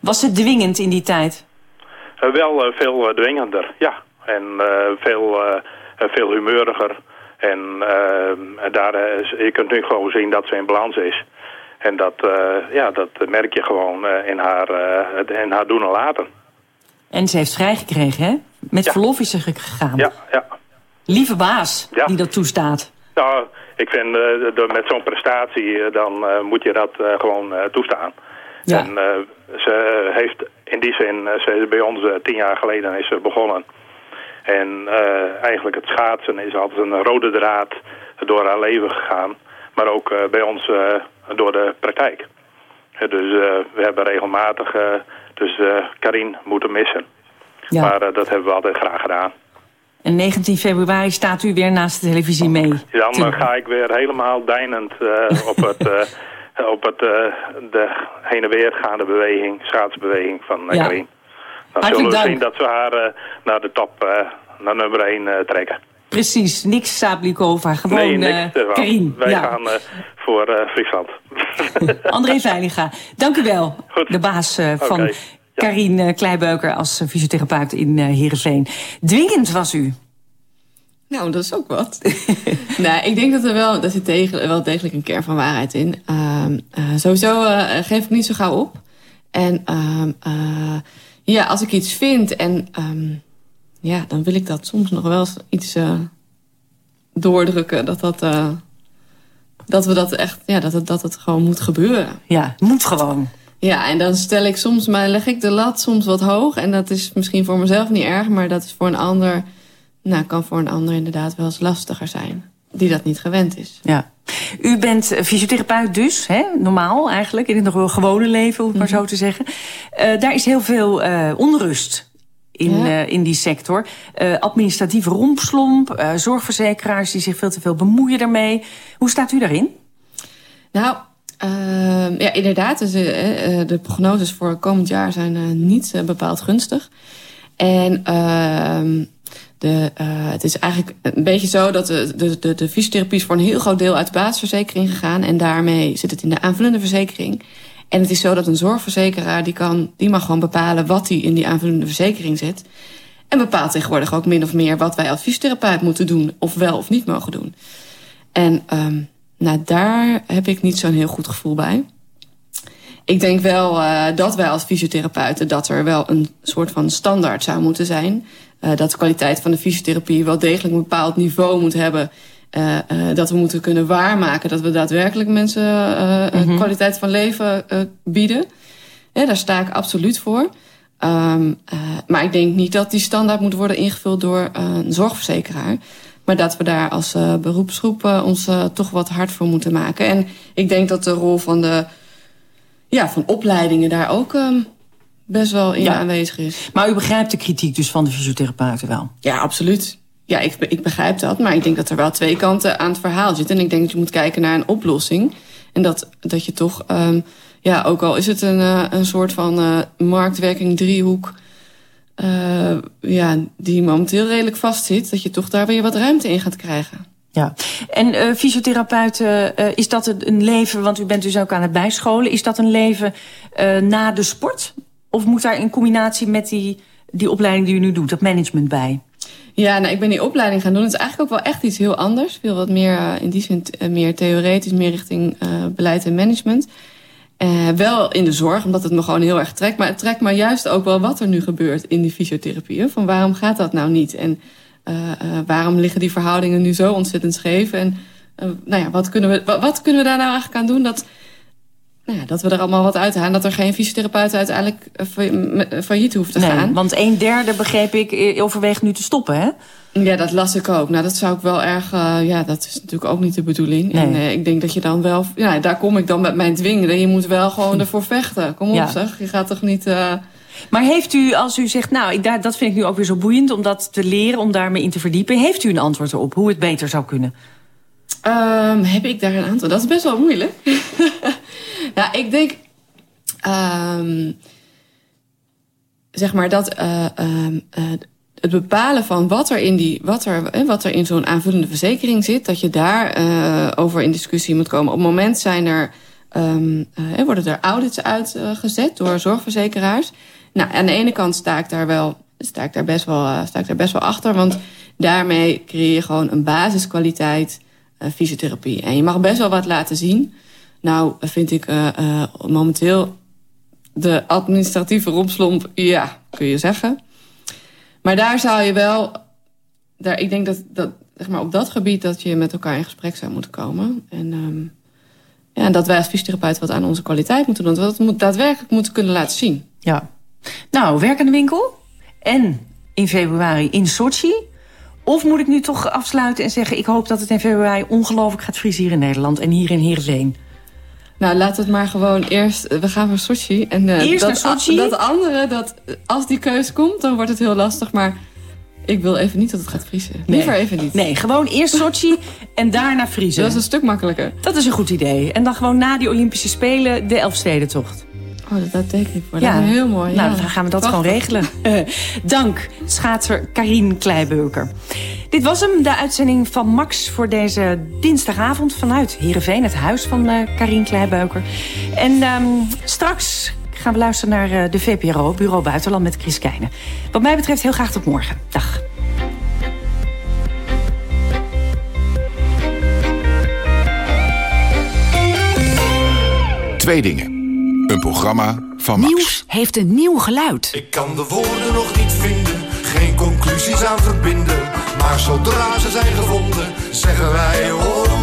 Was het dwingend in die tijd? wel veel dwingender, ja. En veel, veel humeuriger. En daar, je kunt nu gewoon zien dat ze in balans is. En dat, ja, dat merk je gewoon in, haar, in haar doen en laten. En ze heeft vrijgekregen, hè? Met ja. verlof is ze gegaan. Ja, ja. Lieve baas, ja. die dat toestaat. Nou, ik vind uh, met zo'n prestatie, uh, dan uh, moet je dat gewoon toestaan. Ja. En ze heeft in die zin, ze is bij ons tien jaar geleden is ze begonnen. En eigenlijk het schaatsen is altijd een rode draad door haar leven gegaan. Maar ook bij ons door de praktijk. dus we hebben regelmatig dus, Karin moeten missen. Ja. Maar dat hebben we altijd graag gedaan. En 19 februari staat u weer naast de televisie mee. Dan ga ik weer helemaal deinend uh, op, het, uh, op het, uh, de heen en weer gaande beweging, schaatsbeweging van uh, ja. Karin. Dan Hartelijk zullen we dank. zien dat we haar naar de top, naar nummer 1 trekken. Precies, niks Sablikova. Gewoon nee, niks eh, ervan. Karin. Wij ja. gaan eh, voor eh, Friesland. André Veiliga, dank u wel. De baas eh, van Karin eh, Kleibeuker als eh, fysiotherapeut in eh Heerenveen. Dwingend was u. Nou, dat is ook wat. nou, ik denk dat er wel, daar zit tegen, wel degelijk een kern van waarheid in. Ehm, eh, sowieso eh, geef ik niet zo gauw op. En ehm, eh, ja, als ik iets vind en ehm, ja, dan wil ik dat soms nog wel eens iets eh, doordrukken. Dat, dat, eh, dat we dat echt, ja, dat het, dat het gewoon moet gebeuren. Ja, moet gewoon. Ja, en dan stel ik soms, maar leg ik de lat soms wat hoog. En dat is misschien voor mezelf niet erg, maar dat is voor een ander, nou, kan voor een ander inderdaad wel eens lastiger zijn. Die dat niet gewend is. Ja. U bent eh, fysiotherapeut dus, hè? normaal eigenlijk, in het nog wel gewone leven, om het maar Mhm. zo te zeggen. Eh, daar is heel veel eh, onrust in, Ja. in die sector. Administratieve rompslomp, zorgverzekeraars die zich veel te veel bemoeien daarmee. Hoe staat u daarin? Nou, ehm, ja, inderdaad. Dus, eh, eh, de prognoses voor komend jaar zijn eh, niet bepaald gunstig. En ehm, de, het is eigenlijk een beetje zo dat de, de, de, de fysiotherapie is voor een heel groot deel uit de basisverzekering gegaan. En daarmee zit het in de aanvullende verzekering. En het is zo dat een zorgverzekeraar die, kan, die mag gewoon bepalen wat hij in die aanvullende verzekering zet. En bepaalt tegenwoordig ook min of meer wat wij als fysiotherapeut moeten doen. Of wel of niet mogen doen. En ehm, nou, daar heb ik niet zo'n heel goed gevoel bij. Ik denk wel eh, dat wij als fysiotherapeuten... dat er wel een soort van standaard zou moeten zijn. Eh, dat de kwaliteit van de fysiotherapie wel degelijk een bepaald niveau moet hebben. Eh, dat we moeten kunnen waarmaken dat we daadwerkelijk mensen een Mhm. kwaliteit van leven bieden. Ja, daar sta ik absoluut voor. Ehm, eh, maar ik denk niet dat die standaard moet worden ingevuld door een zorgverzekeraar. Maar dat we daar als eh, beroepsgroep eh, ons eh, toch wat hard voor moeten maken. En ik denk dat de rol van de ja, van opleidingen daar ook ehm, best wel in Ja. aanwezig is. Maar u begrijpt de kritiek dus van de fysiotherapeuten wel? Ja, absoluut. Ja, ik, ik begrijp dat. Maar ik denk dat er wel twee kanten aan het verhaal zitten. En ik denk dat je moet kijken naar een oplossing. En dat, dat je toch, ehm, ja, ook al is het een, een soort van marktwerking driehoek... eh, ja, die momenteel redelijk vastzit... dat je toch daar weer wat ruimte in gaat krijgen. Ja. En eh fysiotherapeuten, eh, is dat een leven, want u bent dus ook aan het bijscholen... is dat een leven na de sport? Of moet daar in combinatie met die, die opleiding die u nu doet, dat management bij? Ja, nou, ik ben die opleiding gaan doen. Het is eigenlijk ook wel echt iets heel anders. Veel wat meer, in die zin, meer theoretisch, meer richting beleid en management. Eh, wel in de zorg, omdat het me gewoon heel erg trekt. Maar het trekt me juist ook wel wat er nu gebeurt in die fysiotherapie. Van waarom gaat dat nou niet? En eh, eh, waarom liggen die verhoudingen nu zo ontzettend scheef? En nou ja, wat kunnen, we, wat kunnen we daar nou eigenlijk aan doen? Dat, nou ja, dat we er allemaal wat uithalen. Dat er geen fysiotherapeut uiteindelijk eh, me- failliet hoeft te Nee, gaan. want een derde, begreep ik, eh, overweegt nu te stoppen, hè? Ja, dat las ik ook. Nou, dat zou ik wel erg... eh, ja, dat is natuurlijk ook niet de bedoeling. Nee. En eh, ik denk dat je dan wel... Ja, daar kom ik dan met mijn dwingen. Je moet wel gewoon ervoor vechten. Kom op, Ja. zeg. Je gaat toch niet... eh, Maar heeft u, als u zegt, nou, ik, dat vind ik nu ook weer zo boeiend... om dat te leren, om daarmee in te verdiepen... heeft u een antwoord erop hoe het beter zou kunnen? Ehm, heb ik daar een aantal? Dat is best wel moeilijk. ja, ik denk... ehm, zeg maar dat eh, ehm, eh, het bepalen van wat er in, die, wat er, wat er in zo'n aanvullende verzekering zit... dat je daar eh, over in discussie moet komen. Op het moment zijn er, worden er audits uitgezet door zorgverzekeraars. Nou, aan de ene kant sta ik daar wel sta ik daar best wel, sta ik daar best wel achter. Want daarmee creëer je gewoon een basiskwaliteit fysiotherapie. En je mag best wel wat laten zien. Nou, vind ik eh, eh, momenteel de administratieve rompslomp, ja, kun je zeggen. Maar daar zou je wel... Daar, ik denk dat, dat zeg maar, op dat gebied dat je met elkaar in gesprek zou moeten komen. En, ehm, ja, dat wij als fysiotherapeut wat aan onze kwaliteit moeten doen. Dat we dat moet, daadwerkelijk moeten kunnen laten zien. Ja. Nou, werk aan de winkel. En in februari in Sochi. Of moet ik nu toch afsluiten en zeggen... ik hoop dat het in februari ongelooflijk gaat vriezen hier in Nederland... en hier in Heerenveen. Nou, laat het maar gewoon eerst... We gaan voor Sochi. En, eh, Eerst dat, naar Sochi? Dat andere, dat, als die keus komt, dan wordt het heel lastig. Maar ik wil even niet dat het gaat vriezen. Nee. Liever even niet. Nee, gewoon eerst Sochi en daarna vriezen. Dat is een stuk makkelijker. Dat is een goed idee. En dan gewoon na die Olympische Spelen de Elfstedentocht. Oh, dat, dat teken ik voor. Ja, Dat is heel mooi. Nou, ja. dan gaan we dat Prachtig. gewoon regelen. Eh, dank, schaatser Karien Kleibeuker. Dit was hem, de uitzending van Max voor deze dinsdagavond vanuit Heerenveen, het huis van eh Karien Kleibeuker. En ehm, straks gaan we luisteren naar eh, de VPRO, Bureau Buitenland met Chris Keijnen. Wat mij betreft heel graag tot morgen. Dag. Twee dingen. Een programma van Max. Nieuws heeft een nieuw geluid. Ik kan de woorden nog niet vinden, geen conclusies aan verbinden. Maar zodra ze zijn gevonden, zeggen wij hoor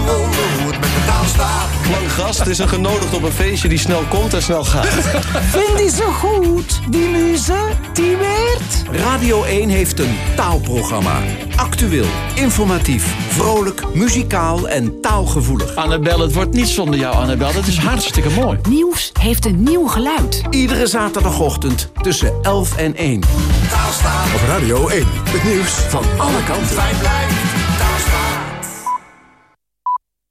Lang gast is een genodigd op een feestje die snel komt en snel gaat. Vind die zo goed, die muze, die weert? Radio 1 heeft een taalprogramma. Actueel, informatief, vrolijk, muzikaal en taalgevoelig. Annabel, het wordt niet zonder jou, Annabel. Dat is hartstikke mooi. Nieuws heeft een nieuw geluid. Iedere zaterdagochtend tussen 11 en 1. Op Radio 1. Het nieuws van alle kanten. Blijven